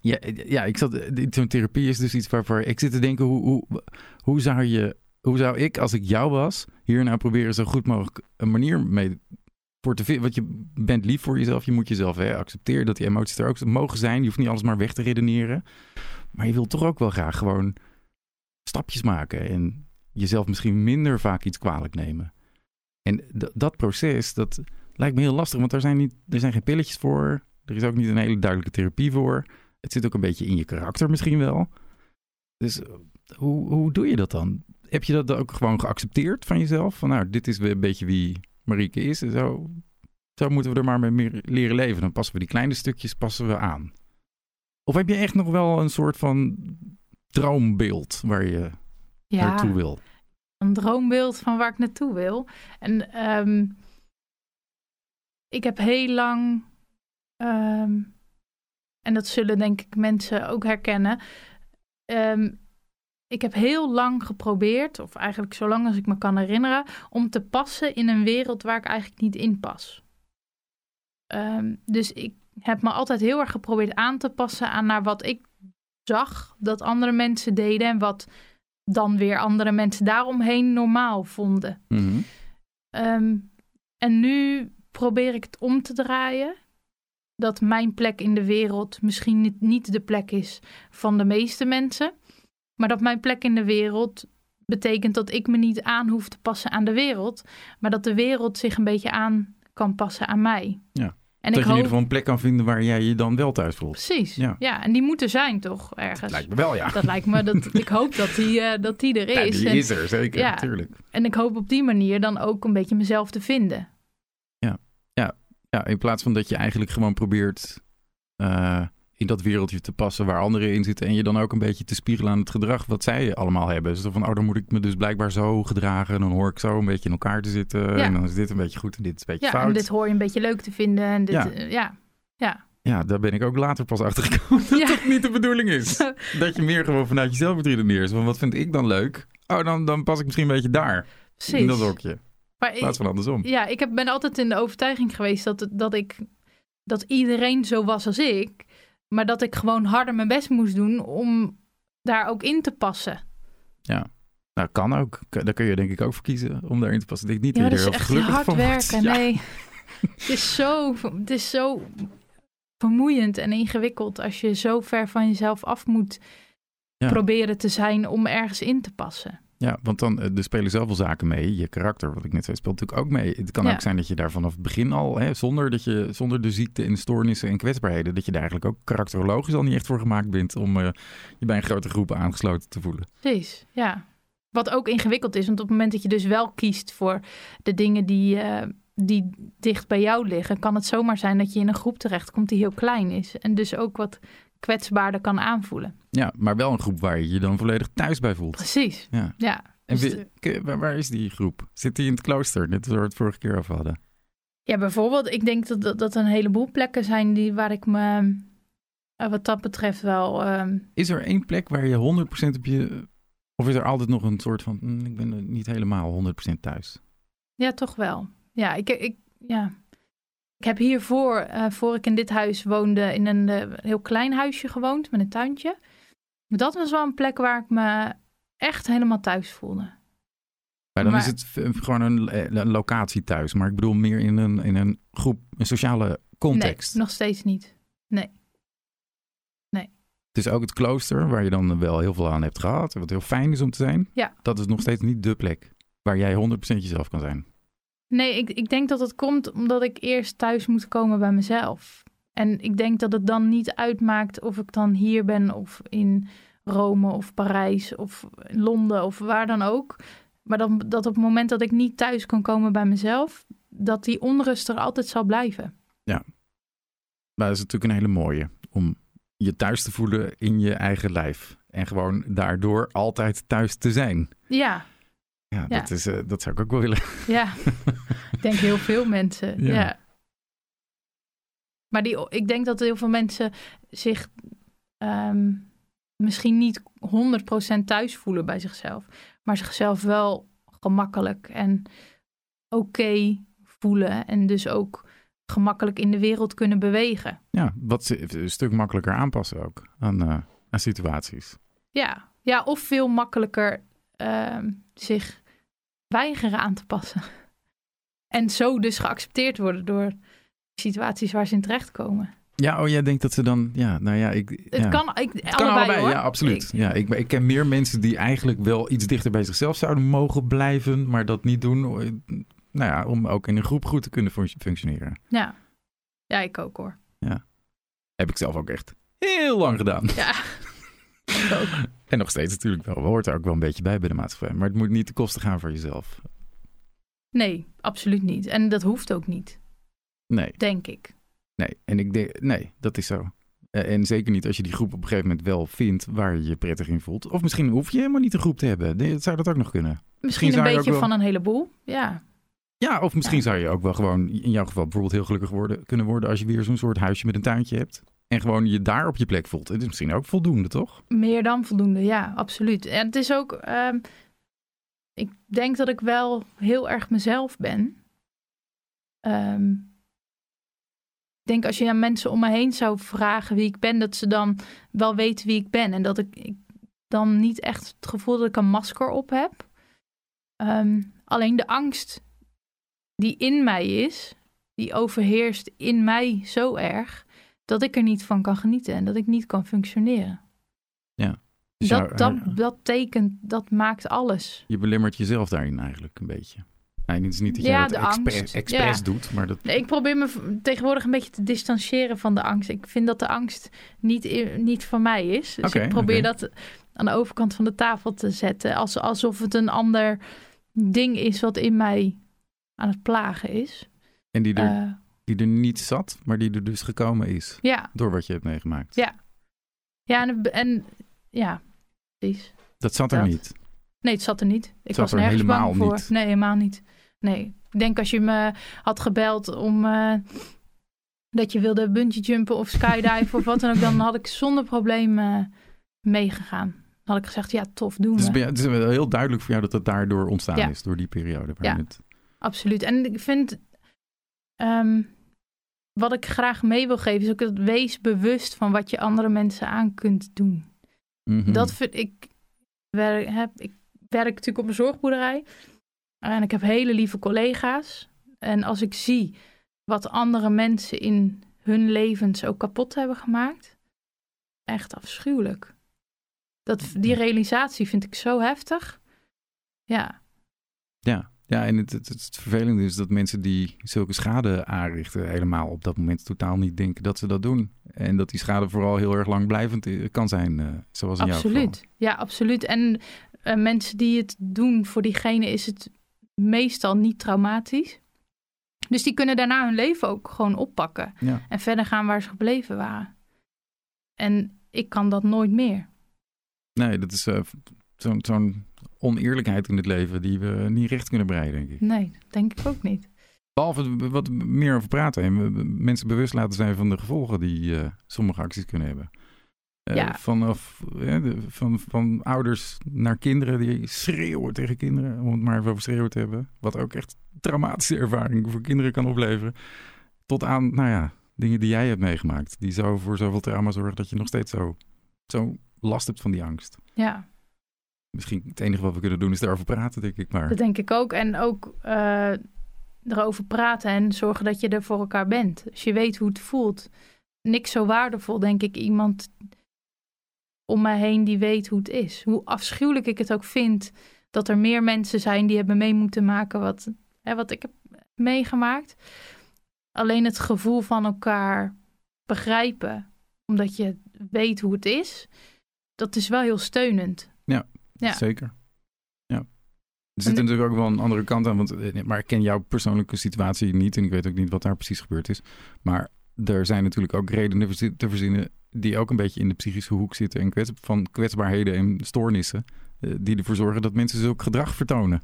ja, ja, ik zat, zo'n therapie is dus iets waarvoor ik zit te denken, hoe, hoe, hoe, zou je, hoe zou ik, als ik jou was, hier nou proberen zo goed mogelijk een manier mee voor te vinden. Want je bent lief voor jezelf, je moet jezelf hè, accepteren dat die emoties er ook mogen zijn. Je hoeft niet alles maar weg te redeneren. Maar je wilt toch ook wel graag gewoon stapjes maken en jezelf misschien minder vaak iets kwalijk nemen. En dat proces, dat lijkt me heel lastig, want er zijn, niet, er zijn geen pilletjes voor. Er is ook niet een hele duidelijke therapie voor. Het zit ook een beetje in je karakter misschien wel. Dus eh, hoe, hoe doe je dat dan? Heb je dat ook gewoon geaccepteerd van jezelf? Van nou, dit is een beetje wie Marieke is. Zo, moeten we er maar mee leren leven. Dan passen we die kleine stukjes passen we aan. Of heb je echt nog wel een soort van droombeeld waar je naartoe wil? een droombeeld van waar ik naartoe wil. En ehm, ik heb heel lang, ehm, en dat zullen denk ik mensen ook herkennen. ehm, ik heb heel lang geprobeerd, of eigenlijk zo lang als ik me kan herinneren, om te passen in een wereld waar ik eigenlijk niet in pas. Dus ik heb me altijd heel erg geprobeerd aan te passen aan naar wat ik zag dat andere mensen deden en wat dan weer andere mensen daaromheen normaal vonden. Mhm. Ehm, en nu probeer ik het om te draaien. Dat mijn plek in de wereld misschien niet, niet de plek is van de meeste mensen. Maar dat mijn plek in de wereld betekent dat ik me niet aan hoef te passen aan de wereld, maar dat de wereld zich een beetje aan kan passen aan mij. Ja. En dat ik je in ieder geval een plek kan vinden waar jij je dan wel thuis voelt. precies. Ja. Ja. en die moeten zijn toch ergens. Lijkt me wel, ja. Dat lijkt me dat ik hoop dat die, eh, dat die er (laughs) Ja, is. die En- is er, zeker, Ja. natuurlijk. En ik hoop op die manier dan ook een beetje mezelf te vinden. Ja, in plaats van dat je eigenlijk gewoon probeert eh, in dat wereldje te passen waar anderen in zitten. En je dan ook een beetje te spiegelen aan het gedrag wat zij allemaal hebben. Zo van, oh, dan moet ik me dus blijkbaar zo gedragen. En dan hoor ik zo een beetje in elkaar te zitten. Ja. En dan is dit een beetje goed en dit is een beetje Ja, fout. en dit hoor je een beetje leuk te vinden. En dit, Ja. eh, ja. ja. Ja, daar ben ik ook later pas achter gekomen dat Ja. dat niet de bedoeling is. (laughs) dat je meer gewoon vanuit jezelf moet redeneren. Van wat vind ik dan leuk? Oh, dan, dan pas ik misschien een beetje daar. In Precies. dat hokje. Maar In plaats van andersom. ja, ik heb, ben altijd in de overtuiging geweest dat, dat, ik, dat iedereen zo was als ik. Maar dat ik gewoon harder mijn best moest doen om daar ook in te passen. Nou, kan ook. Daar kun je denk ik ook voor kiezen om daarin te passen. Ik denk niet Ja, dat dat je er echt heel gelukkig hard van werken. Ja. Nee, (laughs) het is, zo, het is zo vermoeiend en ingewikkeld als je zo ver van jezelf af moet Ja. proberen te zijn om ergens in te passen. Ja, want dan eh, er spelen zoveel zaken mee. Je karakter, wat ik net zei, speelt natuurlijk ook mee. Het kan Ja. ook zijn dat je daar vanaf het begin al, hè, zonder, dat je, zonder de ziekte en stoornissen en kwetsbaarheden, dat je daar eigenlijk ook karakterologisch al niet echt voor gemaakt bent om eh, je bij een grote groep aangesloten te voelen. Precies, ja. Wat ook ingewikkeld is, want op het moment dat je dus wel kiest voor de dingen die, eh, die dicht bij jou liggen, kan het zomaar zijn dat je in een groep terechtkomt die heel klein is. En dus ook wat kwetsbaarder kan aanvoelen. Ja, maar wel een groep waar je je dan volledig thuis bij voelt. Precies, Ja. ja. En Dus waar, is die groep? Zit die in het klooster? Net zoals we het vorige keer over hadden. Ja, bijvoorbeeld, ik denk dat, dat, dat er een heleboel plekken zijn die, waar ik me eh, wat dat betreft wel... ehm, Is er één plek waar je 100% op je... Of is er altijd nog een soort van, "Mm, ik ben niet helemaal 100% thuis? Ja, toch wel. Ja, ik, ik, ja. Ik heb hiervoor, eh voor ik in dit huis woonde, in een eh, heel klein huisje gewoond met een tuintje. Dat was wel een plek waar ik me echt helemaal thuis voelde. Maar dan Maar- is het v- gewoon een, eh, een locatie thuis. Maar ik bedoel meer in een, in een groep, een sociale context. Nee, nog steeds niet. Het is ook het klooster, waar je dan wel heel veel aan hebt gehad. Wat heel fijn is om te zijn. Ja. Dat is nog steeds niet de plek waar jij 100% jezelf kan zijn. Nee, ik, ik denk dat het komt omdat ik eerst thuis moet komen bij mezelf. En ik denk dat het dan niet uitmaakt of ik dan hier ben of in Rome of Parijs of Londen of waar dan ook. Maar dan, dat op het moment dat ik niet thuis kan komen bij mezelf, dat die onrust er altijd zal blijven. Maar dat is natuurlijk een hele mooie. Om je thuis te voelen in je eigen lijf. En gewoon daardoor altijd thuis te zijn. Ja, Ja, Ja. Dat, is, eh, dat zou ik ook wel willen. ja. (laughs) ik denk heel veel mensen. Ja. Ja. Maar die, ik denk dat heel veel mensen zich ehm, misschien niet 100% thuis voelen bij zichzelf, maar zichzelf wel gemakkelijk en oké voelen en dus ook gemakkelijk in de wereld kunnen bewegen. Ja, wat ze- een stuk makkelijker aanpassen ook aan, eh, aan situaties. Ja, ja of veel makkelijker ehm, zich weigeren aan te passen. (laughs) En zo dus geaccepteerd worden door situaties waar ze in terechtkomen. Ja, oh, jij denkt dat ze dan... Ja, nou ja, ik... Het ja. kan, ik, Het kan allebei, ja, absoluut. Ik- ja, ik, ik ken meer mensen die eigenlijk wel iets dichter bij zichzelf zouden mogen blijven, maar dat niet doen. Nou ja, om ook in een groep goed te kunnen fun- functioneren. ja. ja, ik ook hoor. Heb ik zelf ook echt heel lang gedaan. Ja, (laughs) (laughs) ook. En nog steeds natuurlijk wel. Hoort er ook wel een beetje bij bij de maatschappij. Maar het moet niet te kosten gaan voor jezelf. Nee, absoluut niet. En dat hoeft ook niet, Nee, denk ik. nee. En ik denk, nee, dat is zo. Eh, En zeker niet als je die groep op een gegeven moment wel vindt waar je je prettig in voelt. Of misschien hoef je helemaal niet een groep te hebben. Nee, Zou dat ook nog kunnen? Misschien een je beetje wel- van een heleboel. Ja, Ja, of misschien Ja. zou je ook wel gewoon in jouw geval bijvoorbeeld heel gelukkig worden, kunnen worden als je weer zo'n soort huisje met een tuintje hebt. En gewoon je daar op je plek voelt. Het is misschien ook voldoende, toch? meer dan voldoende. Ja, absoluut. En het is ook, ehm, ik denk dat ik wel heel erg mezelf ben. Ehm, ik denk als je aan mensen om me heen zou vragen wie ik ben, dat ze dan wel weten wie ik ben. En dat ik, ik dan niet echt het gevoel dat ik een masker op heb. Ehm, alleen de angst die in mij is, die overheerst in mij zo erg dat ik er niet van kan genieten en dat ik niet kan functioneren. Dus dat, jou- dat, dat tekent, dat maakt alles. je belemmert jezelf daarin eigenlijk een beetje. Nee, het is niet dat Ja, jij de dat expres, Ja. doet, maar dat... Ik probeer me tegenwoordig een beetje te distancieren van de angst. Ik vind dat de angst niet, niet van mij is. Dus Oké, ik probeer dat aan de overkant van de tafel te zetten. Als, alsof het een ander ding is wat in mij aan het plagen is. En die er, Eh, die er niet zat, maar die er dus gekomen is. ja, Door wat je hebt meegemaakt. Ja. ja en, en ja, precies. Dat zat er Dat. niet. Nee, het zat er niet. Ik Zat was er nergens helemaal bang voor. niet? Nee, helemaal niet. Nee, ik denk als je me had gebeld om eh, dat je wilde bungee jumpen of skydiven of wat dan ook, dan had ik zonder probleem eh, meegegaan. Dan had ik gezegd, ja, tof, doen we. het is heel duidelijk voor jou dat het daardoor ontstaan Ja. is, door die periode. Waar Ja. het, Absoluut. En ik vind, ehm, wat ik graag mee wil geven, is ook dat wees bewust van wat je andere mensen aan kunt doen. Mhm. Dat vind ik. Werk, heb, ik werk natuurlijk op een zorgboerderij. En ik heb hele lieve collega's. En als ik zie wat andere mensen in hun levens ook kapot hebben gemaakt. Echt afschuwelijk. Dat, die realisatie vind ik zo heftig. Ja, Ja, ja en het, het, het vervelende is dat mensen die zulke schade aanrichten... helemaal op dat moment totaal niet denken dat ze dat doen. En dat die schade vooral heel erg lang blijvend i- kan zijn, eh, zoals in jouw geval. absoluut. Ja, absoluut. En eh, mensen die het doen, voor diegene is het meestal niet traumatisch. Dus die kunnen daarna hun leven ook gewoon oppakken. Ja. En verder gaan waar ze gebleven waren. En ik kan dat nooit meer. Nee, dat is eh, zo'n zo'n oneerlijkheid in het leven die we niet recht kunnen breien, denk ik. Nee, denk ik ook niet. Behalve wat meer over praten en mensen bewust laten zijn van de gevolgen die eh, sommige acties kunnen hebben. Eh, Ja. Vanaf de- van, van ouders naar kinderen die schreeuwen tegen kinderen, om het maar even over schreeuwen te hebben. Wat ook echt traumatische ervaringen voor kinderen kan opleveren. Tot aan, nou ja, dingen die jij hebt meegemaakt. Die zo voor zoveel trauma zorgen dat je nog steeds zo, zo last hebt van die angst. Ja, Misschien het enige wat we kunnen doen is daarover praten, denk ik maar. dat denk ik ook. En ook eh, erover praten en zorgen dat je er voor elkaar bent. Als je weet hoe het voelt. Niks zo waardevol, denk ik, iemand om me heen die weet hoe het is. Hoe afschuwelijk ik het ook vind dat er meer mensen zijn die hebben mee moeten maken wat, hè, wat ik heb meegemaakt. Alleen het gevoel van elkaar begrijpen, omdat je weet hoe het is, dat is wel heel steunend. Ja. Zeker. Ja. Er zit natuurlijk ook wel een andere kant aan. Want, eh, maar ik ken jouw persoonlijke situatie niet. En ik weet ook niet wat daar precies gebeurd is. Maar er zijn natuurlijk ook redenen te verzinnen. die ook een beetje in de psychische hoek zitten. En kwets, van kwetsbaarheden en stoornissen. eh, die ervoor zorgen dat mensen zulk gedrag vertonen.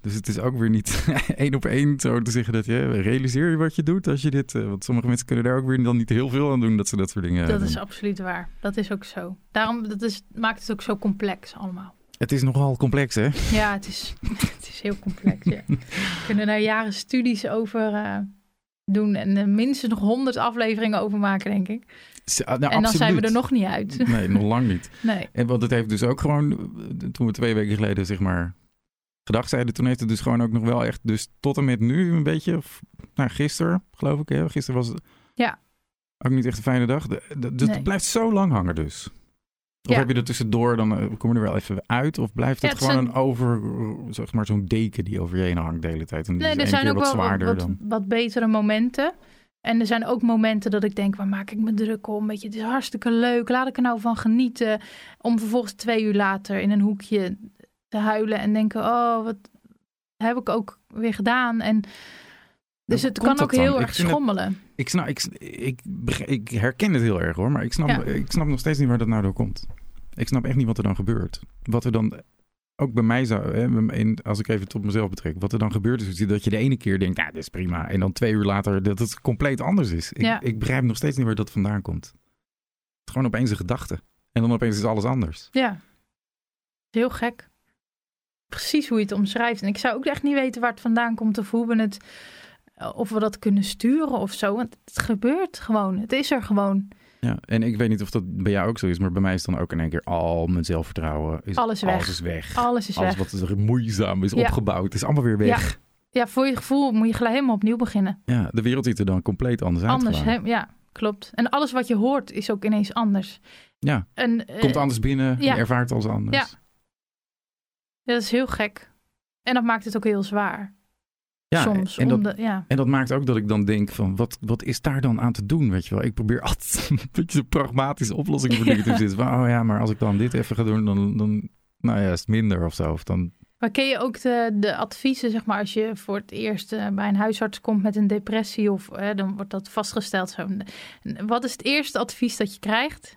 Dus het is ook weer niet (laughs) één op één zo te zeggen dat je realiseer je wat je doet als je dit. eh, want sommige mensen kunnen daar ook weer dan niet heel veel aan doen dat ze dat soort dingen Dat doen. is absoluut waar. Dat is ook zo. Daarom dat is, maakt het ook zo complex allemaal. Het is nogal complex, hè? Ja, het is, (laughs) het is heel complex. Ja. We (laughs) kunnen daar jaren studies over eh, doen en er minstens nog honderd afleveringen over maken, denk ik. Z- ah, nou, en dan zijn we er nog niet uit. (laughs) Nee, nog lang niet. Nee. En want het heeft dus ook gewoon, eh, toen we twee weken geleden zeg maar gedacht zeiden, toen heeft het dus gewoon ook nog wel echt, dus tot en met nu een beetje, of, nou gisteren geloof ik, hè? gisteren was het Ja. ook niet echt een fijne dag. Dus Nee. het blijft zo lang hangen dus. Of Ja. heb je er tussendoor, dan eh, kom je er wel even uit, of blijft Ja, het, gewoon zijn- een over, zeg maar zo'n deken die over je heen hangt de hele tijd. En Nee, er zijn ook wat wel wat, wat, dan. wat betere momenten. En er zijn ook momenten dat ik denk, waar maak ik me druk om? Weet je, het is hartstikke leuk. Laat ik er nou van genieten. Om vervolgens twee uur later in een hoekje te huilen en denken, oh, wat heb ik ook weer gedaan? En dus het kan ook dan? heel Ik erg het- schommelen. Ik, snap, ik, ik, beg- ik herken het heel erg hoor, maar ik snap, Ja. ik snap nog steeds niet waar dat nou door komt. Ik snap echt niet wat er dan gebeurt. Wat er dan ook bij mij zou, hè, in, als ik even tot mezelf betrek, wat er dan gebeurt is dat je de ene keer denkt, nou, dit is prima. En dan twee uur later dat het compleet anders is. Ik, Ja. ik begrijp nog steeds niet waar dat vandaan komt. Het gewoon opeens een gedachte. En dan opeens is alles anders. Ja, heel gek. Precies hoe je het omschrijft. En ik zou ook echt niet weten waar het vandaan komt of hoe we het, eh, of we dat kunnen sturen of zo. Want het gebeurt gewoon. Het is er gewoon. Ja, en ik weet niet of dat bij jou ook zo is, maar bij mij is dan ook in één keer al mijn zelfvertrouwen. Is, Alles weg. Alles is weg. Alles is Alles weg. wat er moeizaam is Ja. opgebouwd, is allemaal weer weg. Ja, voor je gevoel moet je gelijk helemaal opnieuw beginnen. Ja, de wereld ziet er dan compleet anders uit. Anders, ja, klopt. En alles wat je hoort is ook ineens anders. Ja, En, eh, komt anders binnen, ja. je ervaart als anders. Ja. Dat is heel gek. En dat maakt het ook heel zwaar. Ja, soms. en dat, de, ja. En dat maakt ook dat ik dan denk van, wat, wat is daar dan aan te doen, weet je wel? Ik probeer (laughs) altijd een beetje een pragmatische oplossing voor dingen te zitten. Van, oh ja, maar als ik dan dit even ga doen, dan, dan nou ja, is het minder of zo. Of dan, Maar ken je ook de, de adviezen, zeg maar, als je voor het eerst eh, bij een huisarts komt met een depressie of eh, dan wordt dat vastgesteld. Zo. Wat is het eerste advies dat je krijgt?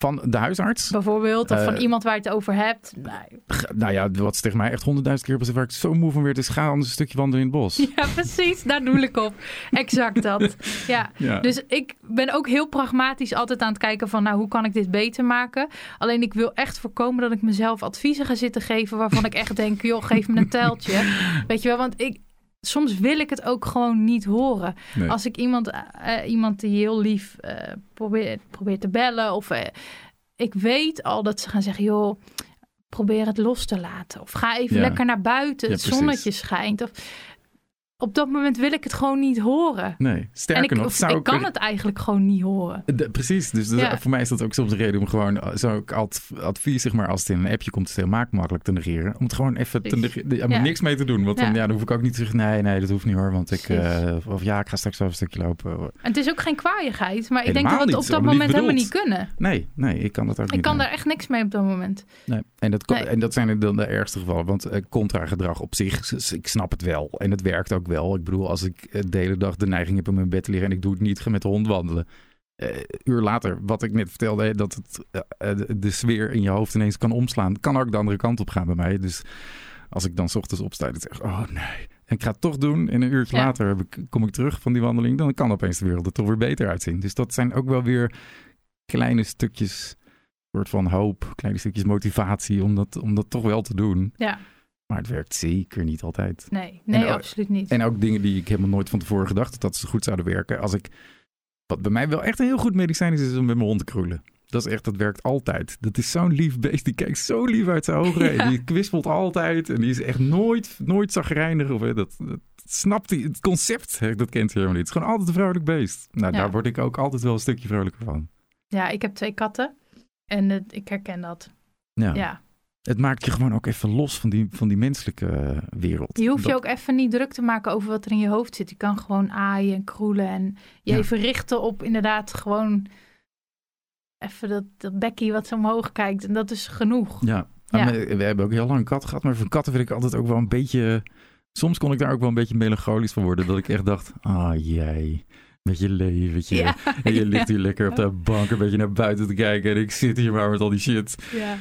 Van de huisarts, Bijvoorbeeld, of van Eh, iemand waar je het over hebt. Nou, G- nou ja, wat ze tegen mij echt honderdduizend keer hebben waar ik zo moe van werd, is ga anders een stukje wandelen in het bos. (laughs) ja, precies, daar doe ik op. Exact dat. (laughs) Ja. Ja. Dus ik ben ook heel pragmatisch altijd aan het kijken van, nou, hoe kan ik dit beter maken? Alleen ik wil echt voorkomen dat ik mezelf adviezen ga zitten geven waarvan ik echt denk, joh, geef me een teltje. (laughs) Weet je wel, want ik, soms wil ik het ook gewoon niet horen. Nee. Als ik iemand, eh, iemand die heel lief eh probeert probeer te bellen of eh, ik weet al dat ze gaan zeggen, joh, probeer het los te laten. Of ga even Ja. lekker naar buiten, Ja, het zonnetje schijnt. Of, op dat moment wil ik het gewoon niet horen. Nee, En sterker ik, nog, of zou ik kan het eigenlijk gewoon niet horen. De- precies, dus Ja. voor mij is dat ook soms een reden om gewoon eh, zo ook ad- advies, zeg maar, als het in een appje komt, het heel maak- makkelijk te negeren. Om het gewoon even te negeren, ja, Ja. niks mee te doen. Want dan, Ja. ja, dan hoef ik ook niet te zeggen, nee, nee, dat hoeft niet hoor. Want ik, eh, of ja, ik ga straks wel een stukje lopen. En het is ook geen kwaaiigheid, maar ik denk dat we het op dat moment helemaal niet kunnen. Nee, nee, ik kan dat ook Ik niet. kan nee. daar echt niks mee op dat moment. Nee. En, dat, kan- Nee. en dat zijn dan de ergste gevallen. Want eh, contra-gedrag op zich, ik snap het wel. En het werkt ook wel. Ik bedoel, als ik eh, de hele dag de neiging heb om in mijn bed te liggen en ik doe het niet, ga met de hond wandelen. Eh, uur later, wat ik net vertelde, dat het, eh, de, de sfeer in je hoofd ineens kan omslaan, kan ook de andere kant op gaan bij mij. Dus als ik dan 's ochtends opsta en zeg, oh nee, en ik ga het toch doen. En een uurtje Ja. later heb ik, kom ik terug van die wandeling, dan kan opeens de wereld er toch weer beter uitzien. Dus dat zijn ook wel weer kleine stukjes soort van hoop, kleine stukjes motivatie om dat, om dat toch wel te doen. Ja, Maar het werkt zeker niet altijd. nee, nee, ook- absoluut niet. En ook dingen die ik helemaal nooit van tevoren gedacht had dat ze goed zouden werken. Als ik, wat bij mij wel echt een heel goed medicijn is, is om met mijn hond te kroelen. Dat is echt, dat werkt altijd. Dat is zo'n lief beest. Die kijkt zo lief uit zijn ogen. (laughs) Ja. Die kwispelt altijd. En die is echt nooit, nooit zagrijnig. Of, hè, dat, dat snapt hij. Het concept, hè, dat kent hij helemaal niet. Het is gewoon altijd een vrolijk beest. Nou, Ja. daar word ik ook altijd wel een stukje vrolijker van. Ja, ik heb twee katten en ik herken dat. Ja. Ja. Het maakt je gewoon ook even los van die, van die menselijke eh, wereld. Je hoeft je ook even niet druk te maken over wat er in je hoofd zit. Je kan gewoon aaien en kroelen en je Ja. even richten op inderdaad gewoon even dat, dat bekkie wat zo omhoog kijkt. En dat is genoeg. Ja, Ja. We hebben ook heel lang een kat gehad. Maar van katten vind ik altijd ook wel een beetje... Soms kon ik daar ook wel een beetje melancholisch van worden. Dat ik echt dacht, ah jij, met je leventje. Ja, En je (laughs) ja. ligt hier lekker op de bank een beetje naar buiten te kijken. En ik zit hier maar met al die shit. Ja.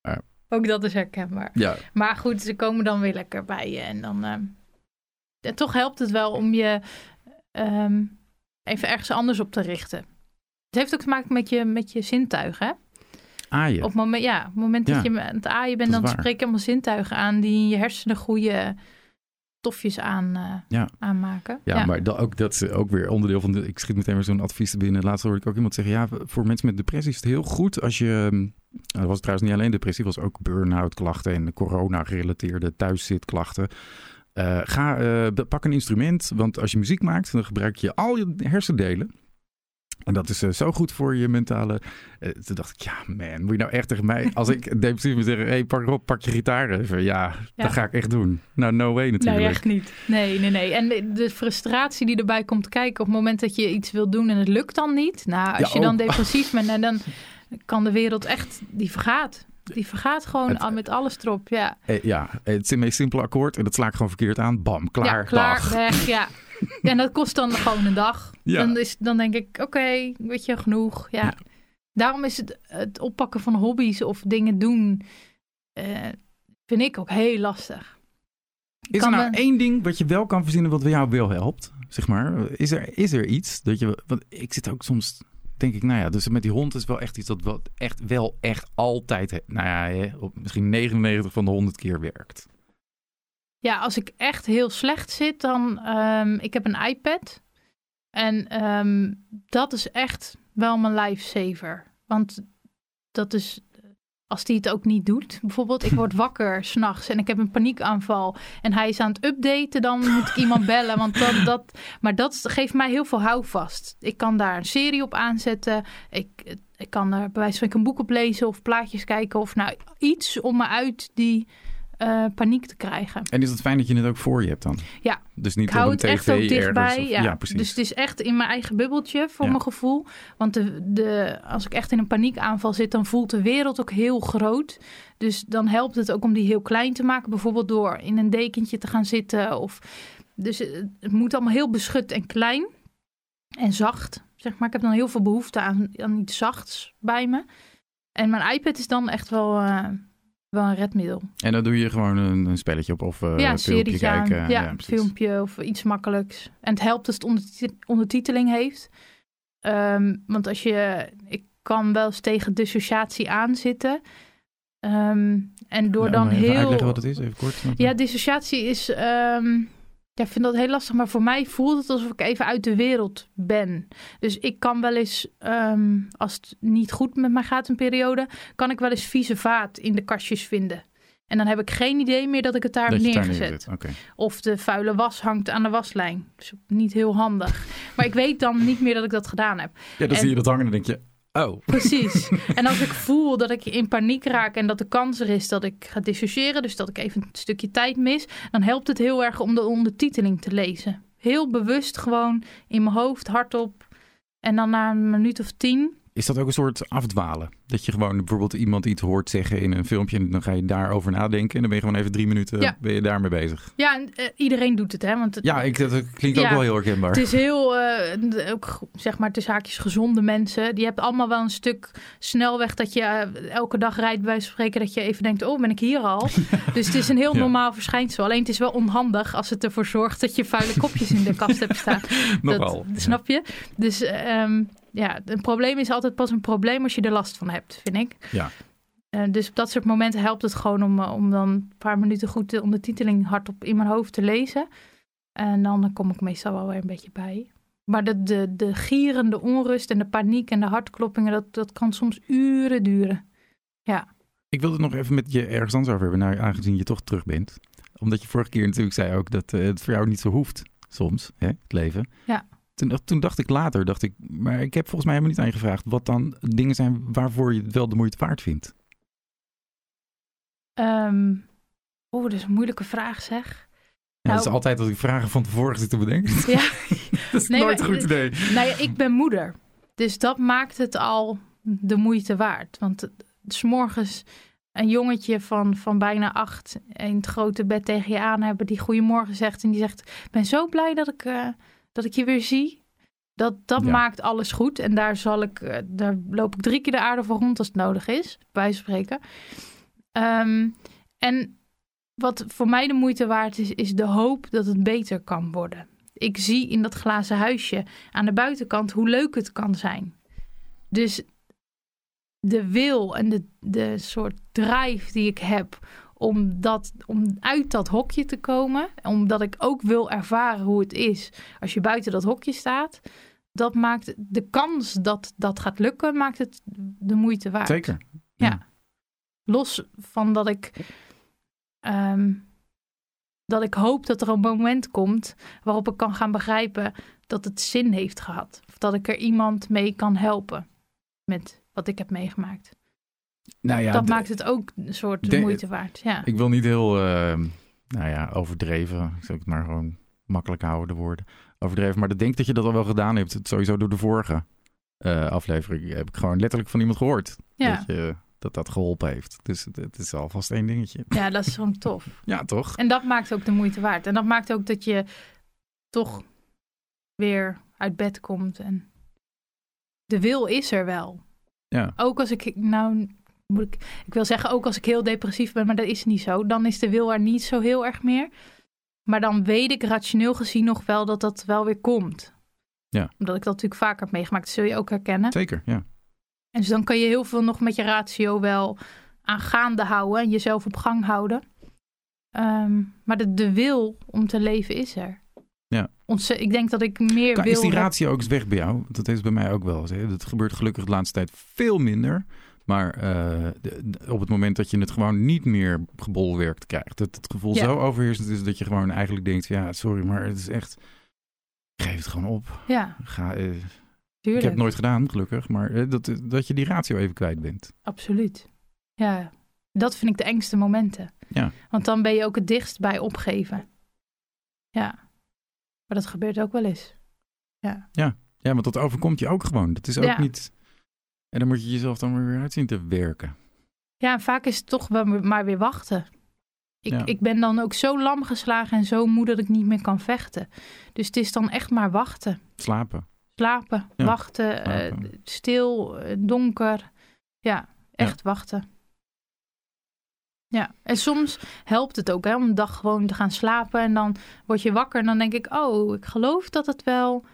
Ja. Ook dat is herkenbaar. Ja, Maar goed, ze komen dan weer lekker bij je. En dan. en toch helpt het wel om je ehm, even ergens anders op te richten. Het heeft ook te maken met je, met je zintuigen. Hè? aaien. Op het moment, ja, op het moment Ja. dat je aan het aaien bent, dan spreek je allemaal zintuigen aan die in je hersenen goede stofjes aan, eh, Ja. aanmaken. Ja, maar dat, ook, dat is ook weer onderdeel van de... Ik schiet meteen weer zo'n advies te binnen. Laatst hoorde ik ook iemand zeggen... Ja, voor mensen met depressie is het heel goed als je... ehm, Dat was trouwens niet alleen depressie. was ook burn-out klachten en corona-gerelateerde thuiszitklachten. Eh, ga, eh, pak een instrument. Want als je muziek maakt, dan gebruik je al je hersendelen. En dat is eh, zo goed voor je mentale... Eh, toen dacht ik, ja man, moet je nou echt tegen mij... Als ik (laughs) depressief moet zeggen, hey, pak op, pak je gitaar even. Ja, Ja. dat ga ik echt doen. Nou, no way natuurlijk. Nee, echt niet. Nee, nee, nee. En de, frustratie die erbij komt kijken op het moment dat je iets wil doen en het lukt dan niet. Nou, als Ja, je dan ook. depressief bent, en dan (laughs) kan de wereld echt, die vergaat. Die vergaat gewoon Het- al met alles erop. Ja, Eh, ja, het is een meest simpele akkoord en dat sla ik gewoon verkeerd aan. Bam, klaar, ja klaar, dag. weg. Ja. (laughs) (laughs) en dat kost dan gewoon een dag. Ja. Dan, is, dan denk ik, oké, weet je, genoeg. Ja. Ja. Daarom is het, het oppakken van hobby's of dingen doen, eh, vind ik ook heel lastig. Is er nou één ding wat je wel kan verzinnen wat jou wel helpt? Zeg maar, is er, is er iets dat je... Want ik zit ook soms, denk ik, nou ja, dus met die hond is wel echt iets dat wel echt, wel echt altijd, nou ja, misschien 99 van de 100 keer werkt. Ja, als ik echt heel slecht zit, dan... ehm, ik heb een iPad. En ehm, dat is echt wel mijn lifesaver. Want dat is... als die het ook niet doet. Bijvoorbeeld, ik word (laughs) wakker s'nachts en ik heb een paniekaanval en hij is aan het updaten, dan moet ik iemand bellen. Want dat, (laughs) dat, maar dat geeft mij heel veel houvast. Ik kan daar een serie op aanzetten. Ik, ik kan er bij wijze van een boek op lezen of plaatjes kijken of nou iets om me uit die uh, paniek te krijgen. En is het fijn dat je het ook voor je hebt dan? Ja. Dus niet ik hou op het echt ook dichtbij. of- ja. precies. dus het is echt in mijn eigen bubbeltje voor Ja. mijn gevoel. Want de, de, als ik echt in een paniekaanval zit, dan voelt de wereld ook heel groot. Dus dan helpt het ook om die heel klein te maken. Bijvoorbeeld door in een dekentje te gaan zitten. Of, dus het, het moet allemaal heel beschut en klein. En zacht. Zeg maar. Ik heb dan heel veel behoefte aan, aan iets zachts bij me. En mijn iPad is dan echt wel, eh, wel een redmiddel. En dan doe je gewoon een, een spelletje op of eh ja, een een filmpje kijken. Ja, een precies. filmpje of iets makkelijks. En het helpt als het ondertit- ondertiteling heeft. Ehm, want als je... Ik kan wel eens tegen dissociatie aanzitten. Ehm, en door Nou, dan heel... uitleggen wat het is, even kort. Ja, dissociatie is... ehm, ja, ik vind dat heel lastig, maar voor mij voelt het alsof ik even uit de wereld ben. Dus ik kan wel eens, ehm, als het niet goed met mij gaat een periode, kan ik wel eens vieze vaat in de kastjes vinden. En dan heb ik geen idee meer dat ik het daar heb daar neergezet. Of de vuile was hangt aan de waslijn. Dus niet heel handig. Maar ik weet dan niet meer dat ik dat gedaan heb. Ja, dan En- zie je dat hangen en denk je, oh. Precies. (laughs) en als ik voel dat ik in paniek raak en dat de kans er is dat ik ga dissociëren, dus dat ik even een stukje tijd mis, dan helpt het heel erg om de ondertiteling te lezen. Heel bewust gewoon in mijn hoofd, hardop. En dan na een minuut of tien. Is dat ook een soort afdwalen? Dat je gewoon bijvoorbeeld iemand iets hoort zeggen in een filmpje en dan ga je daarover nadenken en dan ben je gewoon even drie minuten Ja. ben je daarmee bezig. Ja, en, eh, iedereen doet het, hè? Want het, Ja, ik, dat klinkt ook wel heel herkenbaar. Het is heel, eh, ook zeg maar, tussen haakjes gezonde mensen. Die hebben allemaal wel een stuk snelweg dat je eh, elke dag rijdt, bij spreken, dat je even denkt, oh, ben ik hier al? (laughs) dus het is een heel normaal verschijnsel. Alleen het is wel onhandig als het ervoor zorgt dat je vuile kopjes in de kast hebt staan. (laughs) Nogal. Dat, snap je? Dus ehm, ja, een probleem is altijd pas een probleem als je er last van hebt, vind ik. Ja. Eh, dus op dat soort momenten helpt het gewoon om, eh, om dan een paar minuten goed de ondertiteling hardop in mijn hoofd te lezen. En dan kom ik meestal wel weer een beetje bij. Maar de, de, de gierende onrust en de paniek en de hartkloppingen, dat, dat kan soms uren duren. Ik wilde het nog even met je ergens anders over hebben, nou, aangezien je toch terug bent. Omdat je vorige keer natuurlijk zei ook dat eh, het voor jou niet zo hoeft, soms, hè, het leven. Ja. Toen, dacht- toen dacht ik later, dacht ik, maar ik heb volgens mij helemaal niet aan je gevraagd wat dan dingen zijn waarvoor je het wel de moeite waard vindt. Ehm Oeh, dat is een moeilijke vraag zeg. Ja, dat is Nou- altijd dat ik vragen van tevoren zit te bedenken. Ja. (laughs) dat is Nee, nooit maar- een goed idee. Nou ja, ik ben moeder. Dus dat maakt het al de moeite waard. Want s morgens een jongetje van, van bijna acht in het grote bed tegen je aan hebben die goedemorgen zegt. En die zegt, ik ben zo blij dat ik, eh, dat ik je weer zie. Dat, dat Ja. maakt alles goed. En daar, zal ik, eh, daar loop ik drie keer de aarde voor rond als het nodig is. Bij spreken. Ehm, en wat voor mij de moeite waard is, is de hoop dat het beter kan worden. Ik zie in dat glazen huisje aan de buitenkant hoe leuk het kan zijn. Dus de wil en de, de soort drive die ik heb om, dat, om uit dat hokje te komen, omdat ik ook wil ervaren hoe het is als je buiten dat hokje staat, dat maakt de kans dat dat gaat lukken, maakt het de moeite waard. Zeker. Ja. Los van dat ik. ehm, dat ik hoop dat er een moment komt waarop ik kan gaan begrijpen dat het zin heeft gehad. Of dat ik er iemand mee kan helpen met wat ik heb meegemaakt. Nou ja, dat maakt het ook een soort de- moeite waard. Ja. Ik wil niet heel, eh, nou ja, overdreven. Ik zal het maar gewoon makkelijk houden, de woorden. Overdreven. Maar ik denk dat je dat al wel gedaan hebt. Sowieso door de vorige eh, aflevering heb ik gewoon letterlijk van iemand gehoord. Ja. Dat, je, dat dat geholpen heeft. Dus het, het is alvast één dingetje. ja, dat is gewoon tof. (laughs) Ja, toch? En dat maakt ook de moeite waard. En dat maakt ook dat je toch weer uit bed komt. En de wil is er wel. Ja. Ook als ik, nou, moet ik, ik wil zeggen, ook als ik heel depressief ben, maar dat is niet zo. Dan is de wil er niet zo heel erg meer. Maar dan weet ik rationeel gezien nog wel dat dat wel weer komt. Ja. Omdat ik dat natuurlijk vaker heb meegemaakt, dat zul je ook herkennen. Zeker, ja. En dus dan kan je heel veel nog met je ratio wel aangaande houden en jezelf op gang houden. Ehm, maar de, de wil om te leven is er. Ja. Ontze- ik denk dat ik meer Kan- wil. Is die ratio ook eens weg bij jou? Want Dat is bij mij ook wel? Dat gebeurt gelukkig de laatste tijd veel minder. Maar eh, de- de- op het moment dat je het gewoon niet meer gebolwerkt krijgt, dat het gevoel Ja. zo overheersend is dat je gewoon eigenlijk denkt, ja, sorry, maar het is echt, geef het gewoon op. Ja, Ga, eh, ik heb het nooit gedaan, gelukkig, maar eh, dat, dat je die ratio even kwijt bent. Absoluut. Ja, dat vind ik de engste momenten. Ja. Want dan ben je ook het dichtst bij opgeven. Ja. Maar dat gebeurt ook wel eens. Ja, want dat overkomt je ook gewoon. Dat is ook Ja. niet... En dan moet je jezelf dan weer uit zien te werken. Ja, en vaak is het toch maar weer wachten. Ik, Ja. ik ben dan ook zo lam geslagen en zo moe dat ik niet meer kan vechten. Dus het is dan echt maar wachten. Slapen. Slapen, Ja, wachten, eh, stil, eh, donker. Ja, echt wachten. Ja, en soms helpt het ook hè, om een dag gewoon te gaan slapen. En dan word je wakker en dan denk ik, oh, ik geloof dat het wel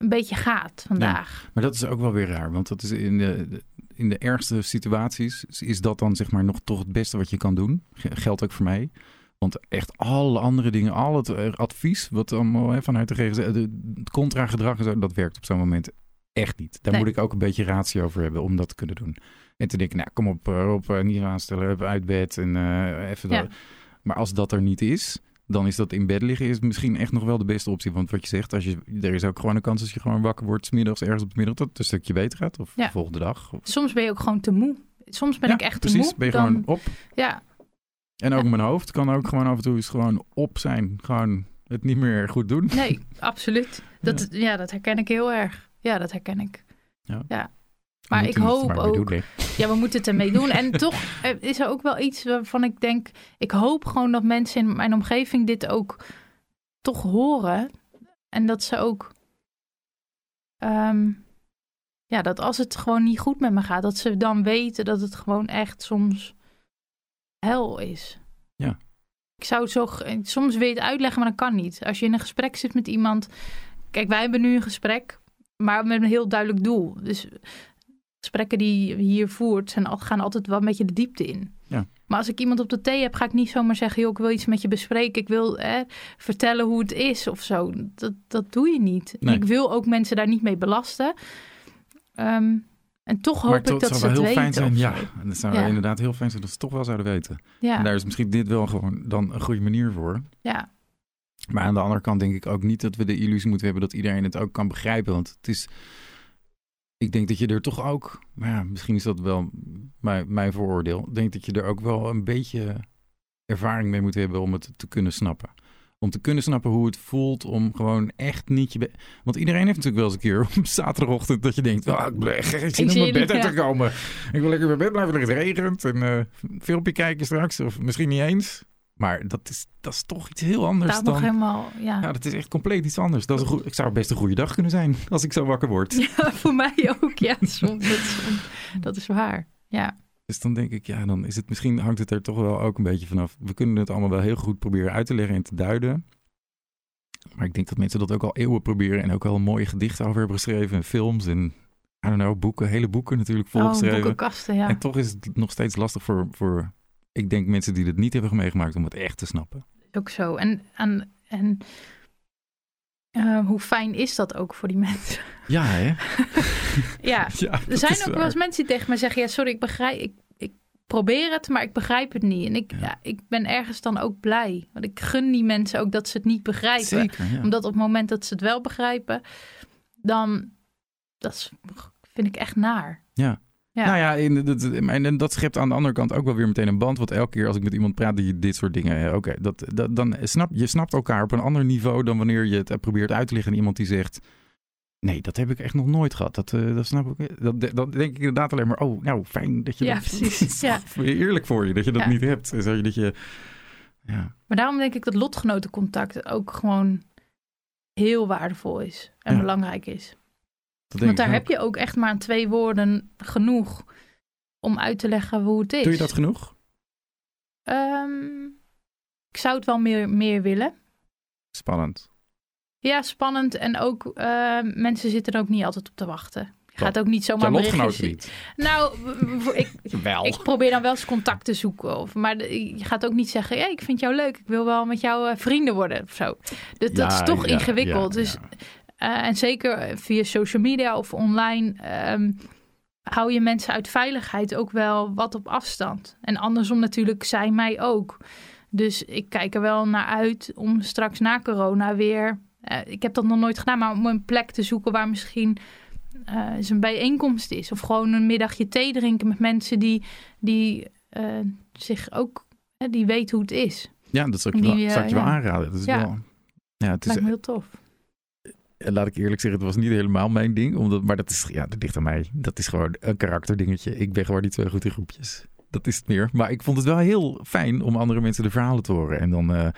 een beetje gaat vandaag. Maar dat is ook wel weer raar, want dat is in de, in de ergste situaties is dat dan zeg maar nog toch het beste wat je kan doen. Ge- Geldt ook voor mij. Want echt alle andere dingen, al het eh, advies wat allemaal hè, vanuit de GGZ, de- het contra-gedrag en zo, dat werkt op zo'n moment echt niet. Daar Nee. moet ik ook een beetje ratio over hebben om dat te kunnen doen. En te denken, nou kom op, eh, Rob, eh, niet aanstellen, uit bed en even Ja. Maar als dat er niet is, dan is dat in bed liggen is misschien echt nog wel de beste optie. Want wat je zegt, als je, er is ook gewoon een kans als je gewoon wakker wordt, 's middags ergens op de middag, dat het een stukje beter gaat. Of Ja. de volgende dag. Of, Soms ben je ook gewoon te moe. Soms ben Ja, ik echt precies, te moe. ben je dan, gewoon op. Ja, En ook mijn hoofd kan ook gewoon af en toe eens gewoon op zijn. Gewoon het niet meer goed doen. nee, absoluut. Dat, ja. dat herken ik heel erg. Ja, dat herken ik. Maar ik hoop maar ook-. Ja, we moeten het ermee doen. En toch is er ook wel iets waarvan ik denk... Ik hoop gewoon dat mensen in mijn omgeving dit ook toch horen. En dat ze ook... ehm, ja, dat als het gewoon niet goed met me gaat... dat ze dan weten dat het gewoon echt soms hel is. Ja. Ik zou het zo... Soms wil je het uitleggen, maar dat kan niet. Als je in een gesprek zit met iemand... Kijk, wij hebben nu een gesprek, maar met een heel duidelijk doel. Dus gesprekken die je hier voert, zijn, gaan altijd wel een beetje de diepte in. Ja. Maar als ik iemand op de thee heb, ga ik niet zomaar zeggen... joh, ik wil iets met je bespreken. Ik wil hè, vertellen hoe het is of zo. Dat, dat doe je niet. En Nee. Ik wil ook mensen daar niet mee belasten. Ehm, en toch hoop Maar ik dat ze het heel weten. fijn zijn. Ja, en het zou Ja. inderdaad heel fijn zijn dat ze het toch wel zouden weten. En Ja, daar is misschien dit wel gewoon dan een goede manier voor. ja, Maar aan de andere kant denk ik ook niet dat we de illusie moeten hebben dat iedereen het ook kan begrijpen. Want het is. Ik denk dat je er toch ook. Maar ja, misschien is dat wel mijn, mijn vooroordeel. Denk dat je er ook wel een beetje ervaring mee moet hebben om het te kunnen snappen. Om te kunnen snappen hoe het voelt om gewoon echt niet je. Want iedereen heeft natuurlijk wel eens een keer op (laughs) zaterdagochtend dat je denkt... Oh, ik ben echt geen zin om mijn bed uit te komen. Ik wil lekker in mijn bed blijven, het regent. En eh filmpje kijken straks. Of misschien niet eens. Maar dat is, dat is toch iets heel anders daar dan... nog helemaal... Ja. Ja, dat is echt compleet iets anders. Dat is een ik zou best een goede dag kunnen zijn als ik zo wakker word. (laughs) ja, voor mij ook. Ja, (laughs) soms, dat, is- dat is waar. Ja, Dus dan denk ik, ja, dan is het misschien hangt het er toch wel ook een beetje vanaf. We kunnen het allemaal wel heel goed proberen uit te leggen en te duiden. Maar ik denk dat mensen dat ook al eeuwen proberen en ook al mooie gedichten over hebben geschreven en films en I don't know, boeken, hele boeken natuurlijk oh, volgeschreven. boekenkasten, ja. En toch is het nog steeds lastig voor, voor, ik denk mensen die het niet hebben meegemaakt om het echt te snappen. Ook zo. En, en, en eh, hoe fijn is dat ook voor die (laughs) mensen? Ja, hè? (laughs) ja, (laughs) Ja, er zijn ook wel eens mensen die tegen mij zeggen... ja, sorry, ik begrijp... Ik, ik probeer het, maar ik begrijp het niet. En ik, Ja. ja. ik ben ergens dan ook blij. Want ik gun die mensen ook dat ze het niet begrijpen. Zeker, ja. Omdat op het moment dat ze het wel begrijpen... dan dat is, vind ik echt naar. Ja. Ja. Nou ja, en dat, en dat schept aan de andere kant ook wel weer meteen een band. Want elke keer als ik met iemand praat die dit soort dingen... ja, Oké, dat, dat, dan snap je snapt elkaar op een ander niveau... dan wanneer je het probeert uit te leggen aan iemand die zegt... Nee, dat heb ik echt nog nooit gehad. Dat, eh, dat snap ik. Dat, dat denk ik inderdaad alleen maar... Oh, nou, fijn dat je Ja, dat... precies. (laughs) Ja. toch Eerlijk voor je dat je dat Ja. niet hebt. Dat je... Ja, Maar daarom denk ik dat lotgenotencontact ook gewoon heel waardevol is. En Ja. belangrijk is. Dat Want daar heb je ook echt maar twee woorden genoeg om uit te leggen hoe het is. Doe je dat genoeg? Ehm, ik zou het wel meer, meer willen. Spannend. Ja, spannend. En ook ehm, mensen zitten er ook niet altijd op te wachten. Je gaat ook niet zomaar berichtjes... lotgenoten niet. Nou, ik, (laughs) Wel. ik probeer dan wel eens contact te zoeken. Of, maar je gaat ook niet zeggen, ja, ik vind jou leuk. Ik wil wel met jou eh, vrienden worden of zo. Dat, dat is toch ja, ingewikkeld. ja, dus en zeker via social media of online. ehm, hou je mensen uit veiligheid ook wel wat op afstand. En andersom natuurlijk zij mij ook. Dus ik kijk er wel naar uit om straks na corona weer. eh, ik heb dat nog nooit gedaan, maar om een plek te zoeken waar misschien eh eens een bijeenkomst is. Of gewoon een middagje thee drinken met mensen die, die eh, zich ook. eh, die weten hoe het is. Ja, dat zou ik Die, wel, eh, zou ik je wel aanraden. Dat is Ja. wel... Ja, het is, Lijkt me heel tof. En laat ik eerlijk zeggen, het was niet helemaal mijn ding. Omdat, maar dat is, ja, dat ligt aan mij. Dat is gewoon een karakterdingetje. Ik ben gewoon niet zo goed in groepjes. Dat is het meer. Maar ik vond het wel heel fijn om andere mensen de verhalen te horen. En dan eh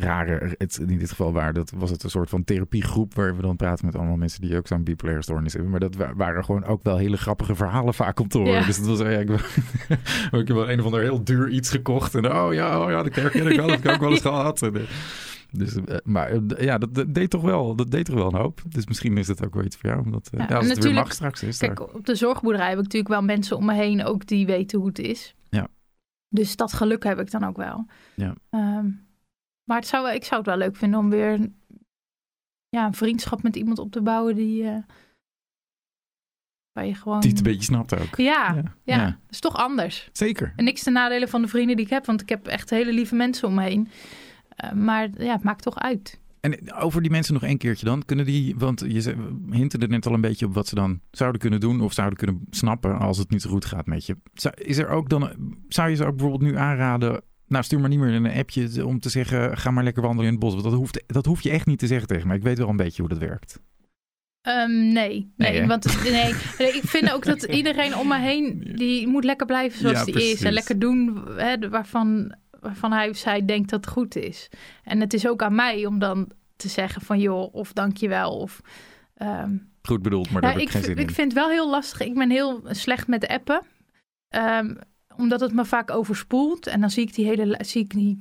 rare, het, in dit geval waar, dat was het een soort van therapiegroep waar we dan praten met allemaal mensen die ook zo'n bipolaire stoornis hebben. Maar dat wa- waren gewoon ook wel hele grappige verhalen vaak om te horen. Ja. Dus het was ja, ik, (laughs) ik heb wel een of ander heel duur iets gekocht. En oh ja, oh ja, dat herken ik wel. Dat heb ik ook wel eens (laughs) gehad. En, eh, dus, eh, maar eh, ja, dat, dat deed toch wel, dat deed toch wel een hoop. Dus misschien is het ook wel iets voor jou. Omdat, eh, Ja, ja, als het weer mag straks is. Kijk, op de zorgboerderij heb ik natuurlijk wel mensen om me heen ook die weten hoe het is. Ja. Dus dat geluk heb ik dan ook wel. Ja. Ehm, maar het zou, ik zou het wel leuk vinden om weer ja, een vriendschap met iemand op te bouwen die. waar je gewoon. die het een beetje snapt ook. Ja, ja, ja. dat is toch anders. Zeker. En niks ten nadele van de vrienden die ik heb, want ik heb echt hele lieve mensen om me heen. Eh, maar ja, het maakt toch uit. En over die mensen nog één keertje dan. Kunnen die, want je er net al een beetje op wat ze dan zouden kunnen doen of zouden kunnen snappen als het niet zo goed gaat met je. Zou- Is er ook dan, zou je ze ook bijvoorbeeld nu aanraden, nou stuur maar niet meer een appje om te zeggen ga maar lekker wandelen in het bos. Want dat hoeft, dat hoef je echt niet te zeggen tegen mij. Ik weet wel een beetje hoe dat werkt. Ehm, nee, nee, want nee, nee, ik vind ook dat (laughs) iedereen om me heen, die moet lekker blijven zoals Ja, die is. En lekker doen hè, waarvan, waarvan hij of zij denkt dat het goed is. En het is ook aan mij om dan te zeggen van joh, of dankjewel, of... ehm, Goed bedoeld, maar daar heb ik, ik, geen zin ik in. vind het wel heel lastig. Ik ben heel slecht met appen. Ehm, omdat het me vaak overspoelt. En dan zie ik die hele zie ik die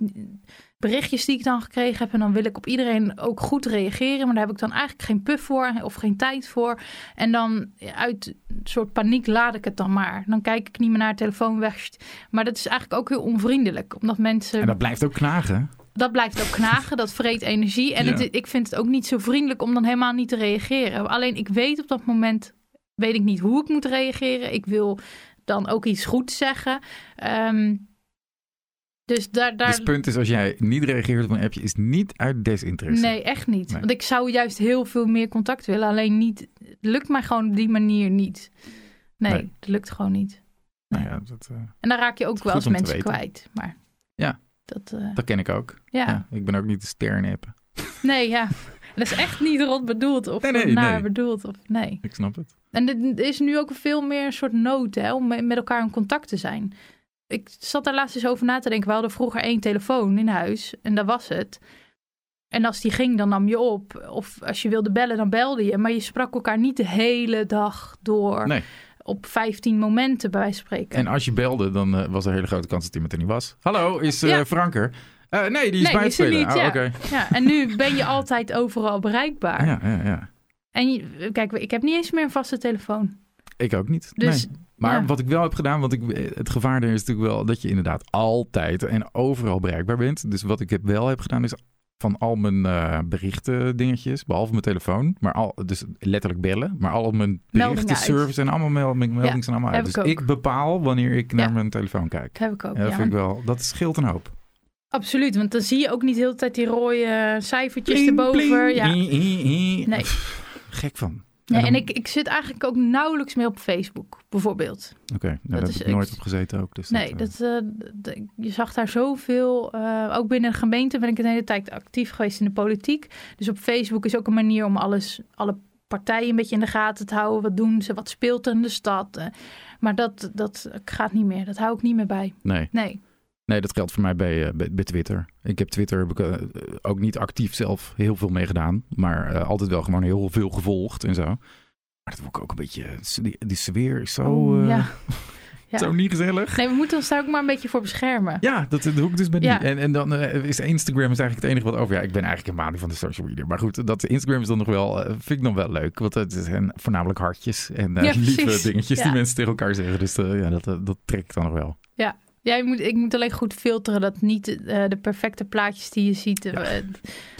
berichtjes die ik dan gekregen heb. En dan wil ik op iedereen ook goed reageren. Maar daar heb ik dan eigenlijk geen puff voor of geen tijd voor. En dan uit een soort paniek laat ik het dan maar. Dan kijk ik niet meer naar de telefoon weg. Maar dat is eigenlijk ook heel onvriendelijk. Omdat mensen En dat blijft ook knagen. dat blijft ook knagen, dat vreet energie. En Ja. het, ik vind het ook niet zo vriendelijk om dan helemaal niet te reageren. Alleen ik weet op dat moment, weet ik niet hoe ik moet reageren. Ik wil dan ook iets goeds zeggen. Ehm, dus daar, daar Dus het punt is, als jij niet reageert op een appje, is niet uit desinteresse. nee, echt niet. Nee. Want ik zou juist heel veel meer contact willen. Alleen niet, het lukt mij gewoon op die manier niet. Nee, Nee. het lukt gewoon niet. Nou ja, dat, eh, En dan raak je ook wel eens mensen kwijt. Maar Ja. Dat, eh, dat ken ik ook. ja. Ja. ik ben ook niet de ster. (laughs) Nee, ja. Dat is echt niet rot bedoeld of Nee, naar bedoeld. Of, nee. Ik snap het. En er is nu ook veel meer een soort nood hè, om met elkaar in contact te zijn. Ik zat daar laatst eens over na te denken. We hadden vroeger één telefoon in huis en dat was het. En als die ging, dan nam je op. Of als je wilde bellen, dan belde je. Maar je sprak elkaar niet de hele dag door. Nee. Op 15 momenten, bij wijze van spreken. En als je belde, dan eh, was er een hele grote kans dat iemand er niet was. Hallo, is eh Ja. Frank er? Eh, nee, die is Nee, bij het spelen. niet, Oh, ja. oké. Ja, en nu ben je altijd overal bereikbaar. Ja, ja, ja. En je- kijk, ik heb niet eens meer een vaste telefoon. Ik ook niet. Dus nee. Maar ja. wat ik wel heb gedaan, want ik, het gevaar er is natuurlijk wel dat je inderdaad altijd en overal bereikbaar bent. Dus wat ik heb wel heb gedaan is van al mijn eh, berichten dingetjes, behalve mijn telefoon, maar al, dus letterlijk bellen, maar al mijn berichten, service en allemaal mel- meldingen Ja, zijn allemaal uit. Dus ik bepaal wanneer ik naar Ja. mijn telefoon kijk. dat heb ik ook. Ja, dat ja. vind ik wel, dat scheelt een hoop. Absoluut, want dan zie je ook niet de hele tijd die rode cijfertjes Pling, erboven. Ja. Nee. Pff, Gek van. Nee, dan- en ik, ik zit eigenlijk ook nauwelijks meer op Facebook, bijvoorbeeld. Oké, nou, daar dat heb is ik nooit echt- op gezeten ook. Dus nee, dat, eh, dat, eh, je zag daar zoveel. eh, ook binnen de gemeente ben ik een hele tijd actief geweest in de politiek. Dus op Facebook is ook een manier om alles, alle partijen een beetje in de gaten te houden. Wat doen ze? Wat speelt er in de stad? Maar dat, dat gaat niet meer. Dat hou ik niet meer bij. nee. Nee. Nee, dat geldt voor mij bij, eh, bij, bij Twitter. Ik heb Twitter eh, ook niet actief zelf heel veel mee gedaan. Maar eh, altijd wel gewoon heel veel gevolgd en zo. Maar dat ik ook een beetje... Die, die sfeer is zo, Oh, ja. (laughs) Ja. zo niet gezellig. Nee, we moeten ons daar ook maar een beetje voor beschermen. Ja, dat, dat doe ik dus met Ja. die. En, en dan is Instagram is eigenlijk het enige wat over... Ja, ik ben eigenlijk helemaal niet van de social media. Maar goed, dat Instagram is dan nog wel... eh, vind ik nog wel leuk. Want het zijn voornamelijk hartjes en eh, Ja, (laughs) lieve dingetjes die mensen tegen elkaar zeggen. Dus ja, dat, dat trek ik dan nog wel. Ja. Ja, je moet, ik moet alleen goed filteren dat niet eh, de perfecte plaatjes die je ziet, eh, Ja.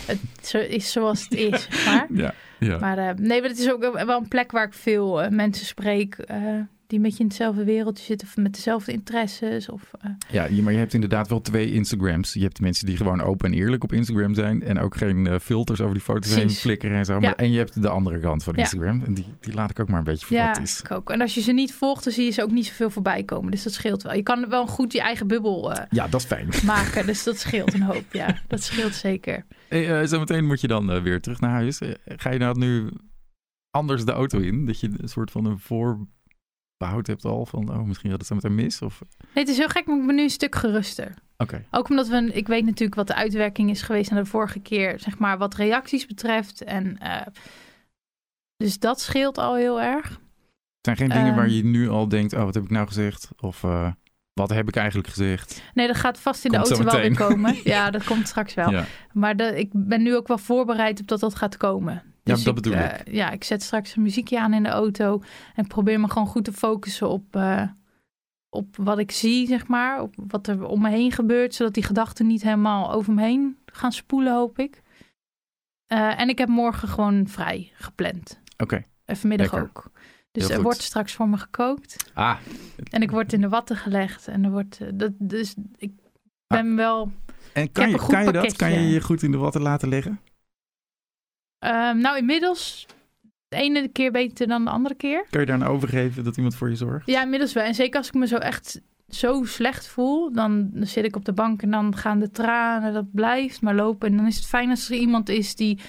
het, is zoals het is. zeg (laughs) maar Ja, ja. maar eh, nee, maar het is ook wel een plek waar ik veel eh, mensen spreek eh, die een beetje in hetzelfde wereldje zitten of met dezelfde interesses. Of, eh, Ja, je- maar je hebt inderdaad wel twee Instagrams. Je hebt mensen die gewoon open en eerlijk op Instagram zijn. En ook geen eh, filters over die foto's heen Precies. flikkeren en zo. Ja. Maar, en je hebt de andere kant van. Instagram. En die, die laat ik ook maar een beetje voor ja, wat is. ik ook. En als je ze niet volgt, dan zie je ze ook niet zoveel voorbij komen. Dus dat scheelt wel. Je kan wel goed je eigen bubbel eh, Ja, dat is fijn. (laughs) maken. Dus dat scheelt een hoop. Ja, dat scheelt zeker. Hey, zometeen moet je dan weer terug naar huis. Ga je nou nu anders de auto in? Dat je een soort van een voorbehoud hebt al van... oh, misschien gaat het zo meteen mis? Of... Nee, het is heel gek, maar ik ben nu een stuk geruster. Oké, Ook omdat we, ik weet natuurlijk wat de uitwerking is geweest aan de vorige keer, zeg maar, wat reacties betreft. En eh, dus dat scheelt al heel erg. Het zijn geen dingen Ehm. waar je nu al denkt... oh, wat heb ik nou gezegd? Of eh, wat heb ik eigenlijk gezegd? Nee, dat gaat vast in Komt de auto wel weer komen. (laughs) Ja, dat komt straks wel. Ja. Maar de, ik ben nu ook wel voorbereid op dat dat gaat komen. Ja, Dus dat bedoel eh, Ja, ik zet straks een muziekje aan in de auto. En ik probeer me gewoon goed te focussen op, eh, op wat ik zie, zeg maar. Op wat er om me heen gebeurt. Zodat die gedachten niet helemaal over me heen gaan spoelen, hoop ik. Eh, en ik heb morgen gewoon vrij gepland. Oké. En vanmiddag Lekker. ook. Dus er wordt straks voor me gekookt. Ah, En ik word in de watten gelegd. En er wordt. dat, dus ik ben wel. en kan je, kan je dat? Kan je je goed in de watten laten leggen? Ehm, nou, inmiddels. De ene keer beter dan de andere keer. Kan je daar nou overgeven dat iemand voor je zorgt? Ja, inmiddels wel. En zeker als ik me zo echt zo slecht voel, dan, zit ik op de bank en dan gaan de tranen, dat blijft maar lopen. En dan is het fijn als er iemand is die,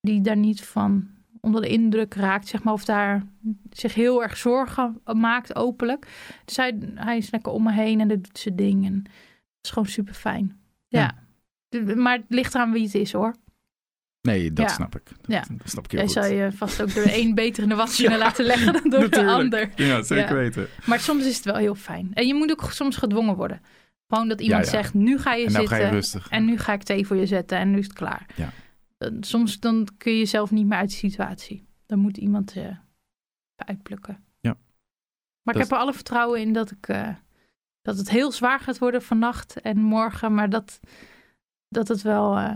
die daar niet van onder de indruk raakt, zeg maar, of daar zich heel erg zorgen maakt openlijk. Dus hij, hij is lekker om me heen en dat doet zijn ding. En dat is gewoon super fijn. Ja. Ja. Maar het ligt eraan wie het is hoor. Nee, dat Ja. snap ik. Dat, Ja. dat snap ik heel Jij goed. zou je vast ook door de een beter in de was (laughs) kunnen laten leggen dan door de ander. Ja, zeker Ja. weten. Maar soms is het wel heel fijn. En je moet ook soms gedwongen worden. Gewoon dat iemand ja. zegt, nu ga je En nou zitten ga je rustig. en nu ga ik thee voor je zetten en nu is het klaar. Ja. Soms dan kun je jezelf niet meer uit de situatie. Dan moet iemand eh uitplukken. Ja. Maar ik heb er alle vertrouwen in dat, ik, eh, dat het heel zwaar gaat worden vannacht en morgen. Maar dat, dat, het wel, eh,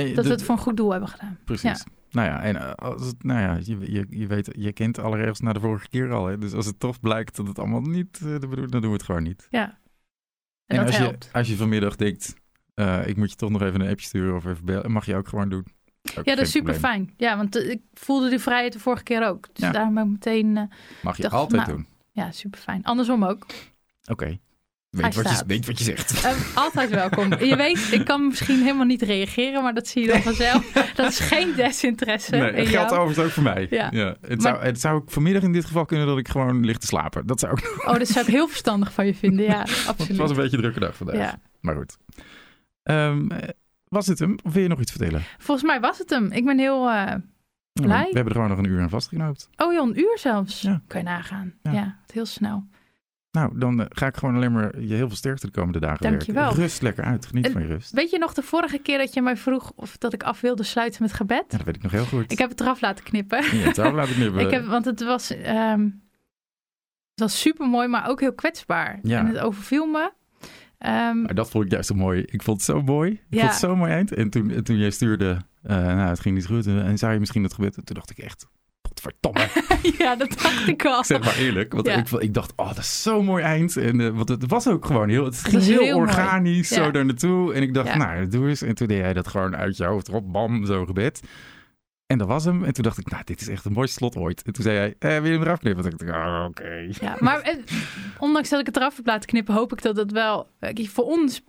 Ja, dat we het voor een goed doel hebben gedaan. Precies. Nou ja, en eh, als het, nou ja, je, je, je weet, je kent alle regels na de vorige keer al. Hè? Dus als het toch blijkt dat het allemaal niet eh, de bedoeling, dan doen we het gewoon niet. Ja. En, dat als helpt. je, als je vanmiddag denkt, eh, ik moet je toch nog even een appje sturen of even bellen, mag je ook gewoon doen. Ook Ja, dat is super probleem. fijn. Ja, want ik voelde die vrijheid de vorige keer ook. Dus Ja. daarom ben ik meteen... Mag je dacht, altijd nou, doen. Ja, super fijn. Andersom ook. Oké. Weet, wat je, weet wat je zegt. Eh, altijd welkom. Je weet, ik kan misschien helemaal niet reageren, maar dat zie je dan vanzelf. Dat is geen desinteresse Nee, het geldt overigens ook voor mij. Ja. Het, Maar- zou, het zou ook vanmiddag in dit geval kunnen dat ik gewoon lig te slapen. Dat zou ook (laughs) Oh, dat zou ik heel verstandig van je vinden. Ja, want het absoluut. was een beetje een drukke dag vandaag. Ja. Maar goed. Ehm, eh, was het hem? Of wil je nog iets vertellen? Volgens mij was het hem. Ik ben heel... Blij? We hebben er gewoon nog een uur aan vastgeknoopt. Oh joh, een uur zelfs. Ja. Kan je nagaan. Ja. Ja, heel snel. Nou, dan eh, ga ik gewoon alleen maar je heel veel sterkte de komende dagen Dankjewel. werken. Rust lekker uit. Geniet En- van je rust. Weet je nog de vorige keer dat je mij vroeg of dat ik af wilde sluiten met gebed? Ja, dat weet ik nog heel goed. Ik heb het eraf laten knippen. Ja, het laten knippen. (laughs) Ik heb, want het was, ehm, het was super mooi, maar ook heel kwetsbaar. Ja. En het overviel me. Ehm, Maar dat vond ik juist zo mooi. Ik vond het zo mooi. Ik Ja. vond het zo mooi eind. En toen, en toen jij stuurde, eh, nou, het ging niet goed. En, en zou je misschien dat gebed? Toen dacht ik echt, godverdomme. (laughs) ja, dat dacht ik al. zeg maar eerlijk. Want Ja. ik, ik dacht, oh, dat is zo'n mooi eind. En, eh, want het was ook gewoon heel, het ging heel, mooi. organisch zo daar naartoe. En ik dacht, nou, doe eens. En toen deed jij dat gewoon uit je hoofd erop, bam, zo gebed. En dat was hem. En toen dacht ik, nou, dit is echt een mooi slot ooit. En toen zei jij, eh, wil je hem eraf knippen? Toen dacht ik, oh, oké. Ja, maar eh, ondanks dat ik het eraf heb laten knippen, hoop ik dat het wel... Voor ons,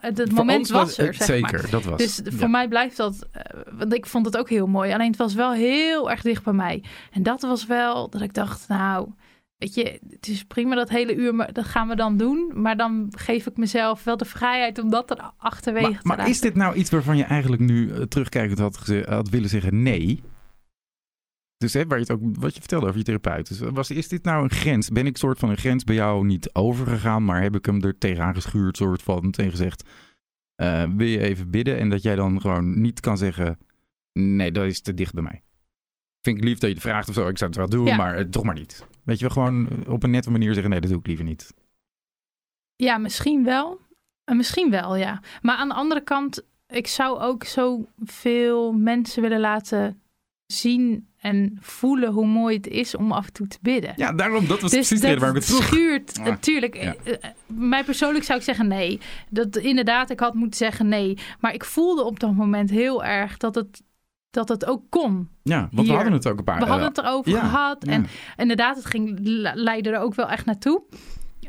het, moment was er, zeg Zeker, maar. dat was. Dus ja. voor mij blijft dat... eh, want ik vond het ook heel mooi. Alleen het was wel heel erg dicht bij mij. En dat was wel dat ik dacht, nou... Weet je, het is prima dat hele uur, maar dat gaan we dan doen. Maar dan geef ik mezelf wel de vrijheid om dat er achterwege Maar, te maar laten. is dit nou iets waarvan je eigenlijk nu eh, terugkijkend had, had willen zeggen nee? Dus hè, waar je het ook, wat je vertelde over je therapeut. Dus was, is dit nou een grens? Ben ik soort van een grens bij jou niet overgegaan, maar heb ik hem er tegenaan geschuurd, soort van, tegen gezegd, eh, wil je even bidden? En dat jij dan gewoon niet kan zeggen, nee, dat is te dicht bij mij. Vind ik lief dat je het vraagt of zo, ik zou het wel doen, Ja. maar eh, toch maar niet. Weet je wel, gewoon op een nette manier zeggen, nee, dat doe ik liever niet. Ja, misschien wel. Misschien wel, ja. Maar aan de andere kant, ik zou ook zoveel mensen willen laten zien en voelen hoe mooi het is om af en toe te bidden. Ja, daarom, dat was dus precies de waar ik het vroeg. schuurt, ah, natuurlijk. Ja. Mij persoonlijk zou ik zeggen nee. Dat inderdaad, ik had moeten zeggen nee. Maar ik voelde op dat moment heel erg dat het dat het ook kon. Ja, want we hadden het ook een paar We hadden het erover gehad. En inderdaad, het ging leidde er ook wel echt naartoe.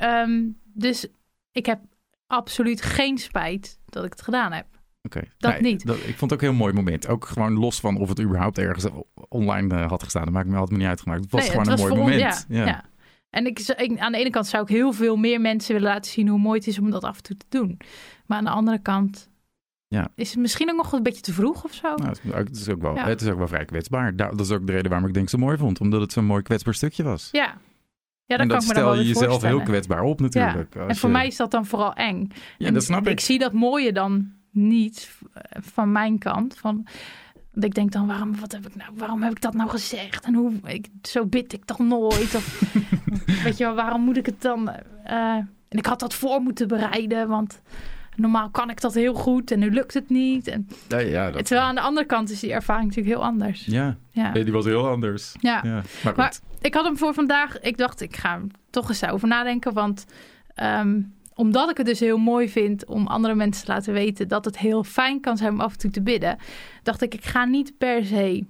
Um, dus ik heb absoluut geen spijt dat ik het gedaan heb. Oké. Dat niet. Dat, ik vond het ook een heel mooi moment. Ook gewoon los van of het überhaupt ergens online uh, had gestaan. Dat maakt me altijd niet uitgemaakt. Het was gewoon een mooi moment. ja, ja. En ik, ik, aan de ene kant zou ik heel veel meer mensen willen laten zien hoe mooi het is om dat af en toe te doen. Maar aan de andere kant ja. Is het misschien ook nog een beetje te vroeg of zo? Nou, het, is ook wel, het is ook wel vrij kwetsbaar. Dat is ook de reden waarom ik denk zo mooi vond. Omdat het zo'n mooi kwetsbaar stukje was. Ja. Ja, en dat stel je jezelf heel kwetsbaar op natuurlijk. Ja. En voor mij is dat dan vooral eng. Ja, dat snap ik. Ik zie dat mooie dan niet van mijn kant. Van, dat ik denk dan, waarom, wat heb ik nou, waarom heb ik dat nou gezegd? En hoe, ik, zo bid ik toch nooit? Of, (laughs) weet je wel, waarom moet ik het dan... Uh, en ik had dat voor moeten bereiden, want normaal kan ik dat heel goed en nu lukt het niet. En, ja, ja, dat... Terwijl aan de andere kant is die ervaring natuurlijk heel anders. Ja, ja. die was heel anders. Ja, ja. Maar, maar, ik had hem voor vandaag, ik dacht ik ga toch eens over nadenken, want... Um, omdat ik het dus heel mooi vind om andere mensen te laten weten dat het heel fijn kan zijn om af en toe te bidden, dacht ik, ik ga niet per se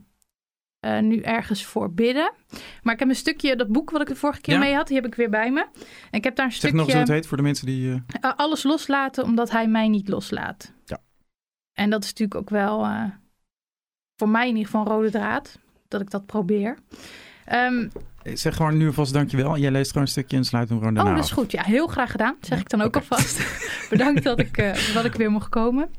uh, nu ergens voor bidden. Maar ik heb een stukje, dat boek wat ik de vorige keer mee had, die heb ik weer bij me. En ik heb daar een zeg stukje... nog eens het heet voor de mensen die... Uh... Uh, alles loslaten, omdat hij mij niet loslaat. Ja. En dat is natuurlijk ook wel voor mij in ieder geval een rode draad, dat ik dat probeer. Um, zeg gewoon nu alvast dankjewel. Jij leest gewoon een stukje en sluit hem gewoon daarna Oh, dat is goed. Ja, heel graag gedaan. zeg ik dan ook okay. alvast. (laughs) Bedankt dat ik, dat ik weer mocht komen.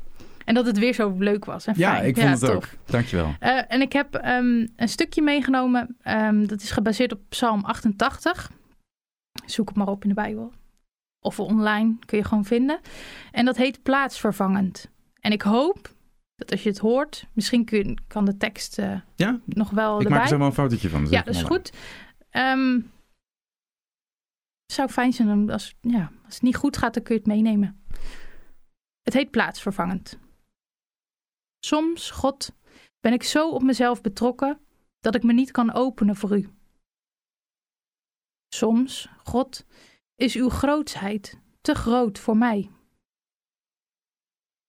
En dat het weer zo leuk was en fijn. Ja, ik vond het tof. ook. Dankjewel. Uh, en ik heb um, een stukje meegenomen. Um, dat is gebaseerd op Psalm 88. Zoek het maar op in de Bijbel. Of online kun je gewoon vinden. En dat heet plaatsvervangend. En ik hoop dat als je het hoort, misschien kun, kan de tekst uh, ja? nog wel ik erbij. maak er zo wel een fotootje van. Ja, dat is goed. Um, zou fijn zijn als, ja, als het niet goed gaat, dan kun je het meenemen. Het heet plaatsvervangend. Soms, God, ben ik zo op mezelf betrokken dat ik me niet kan openen voor u. Soms, God, is uw grootsheid te groot voor mij.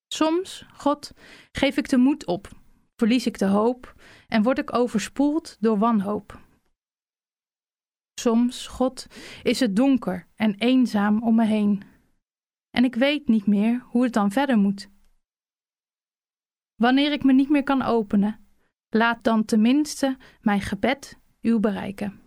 Soms, God, geef ik de moed op, verlies ik de hoop en word ik overspoeld door wanhoop. Soms, God, is het donker en eenzaam om me heen. En ik weet niet meer hoe het dan verder moet. Wanneer ik me niet meer kan openen, laat dan tenminste mijn gebed u bereiken.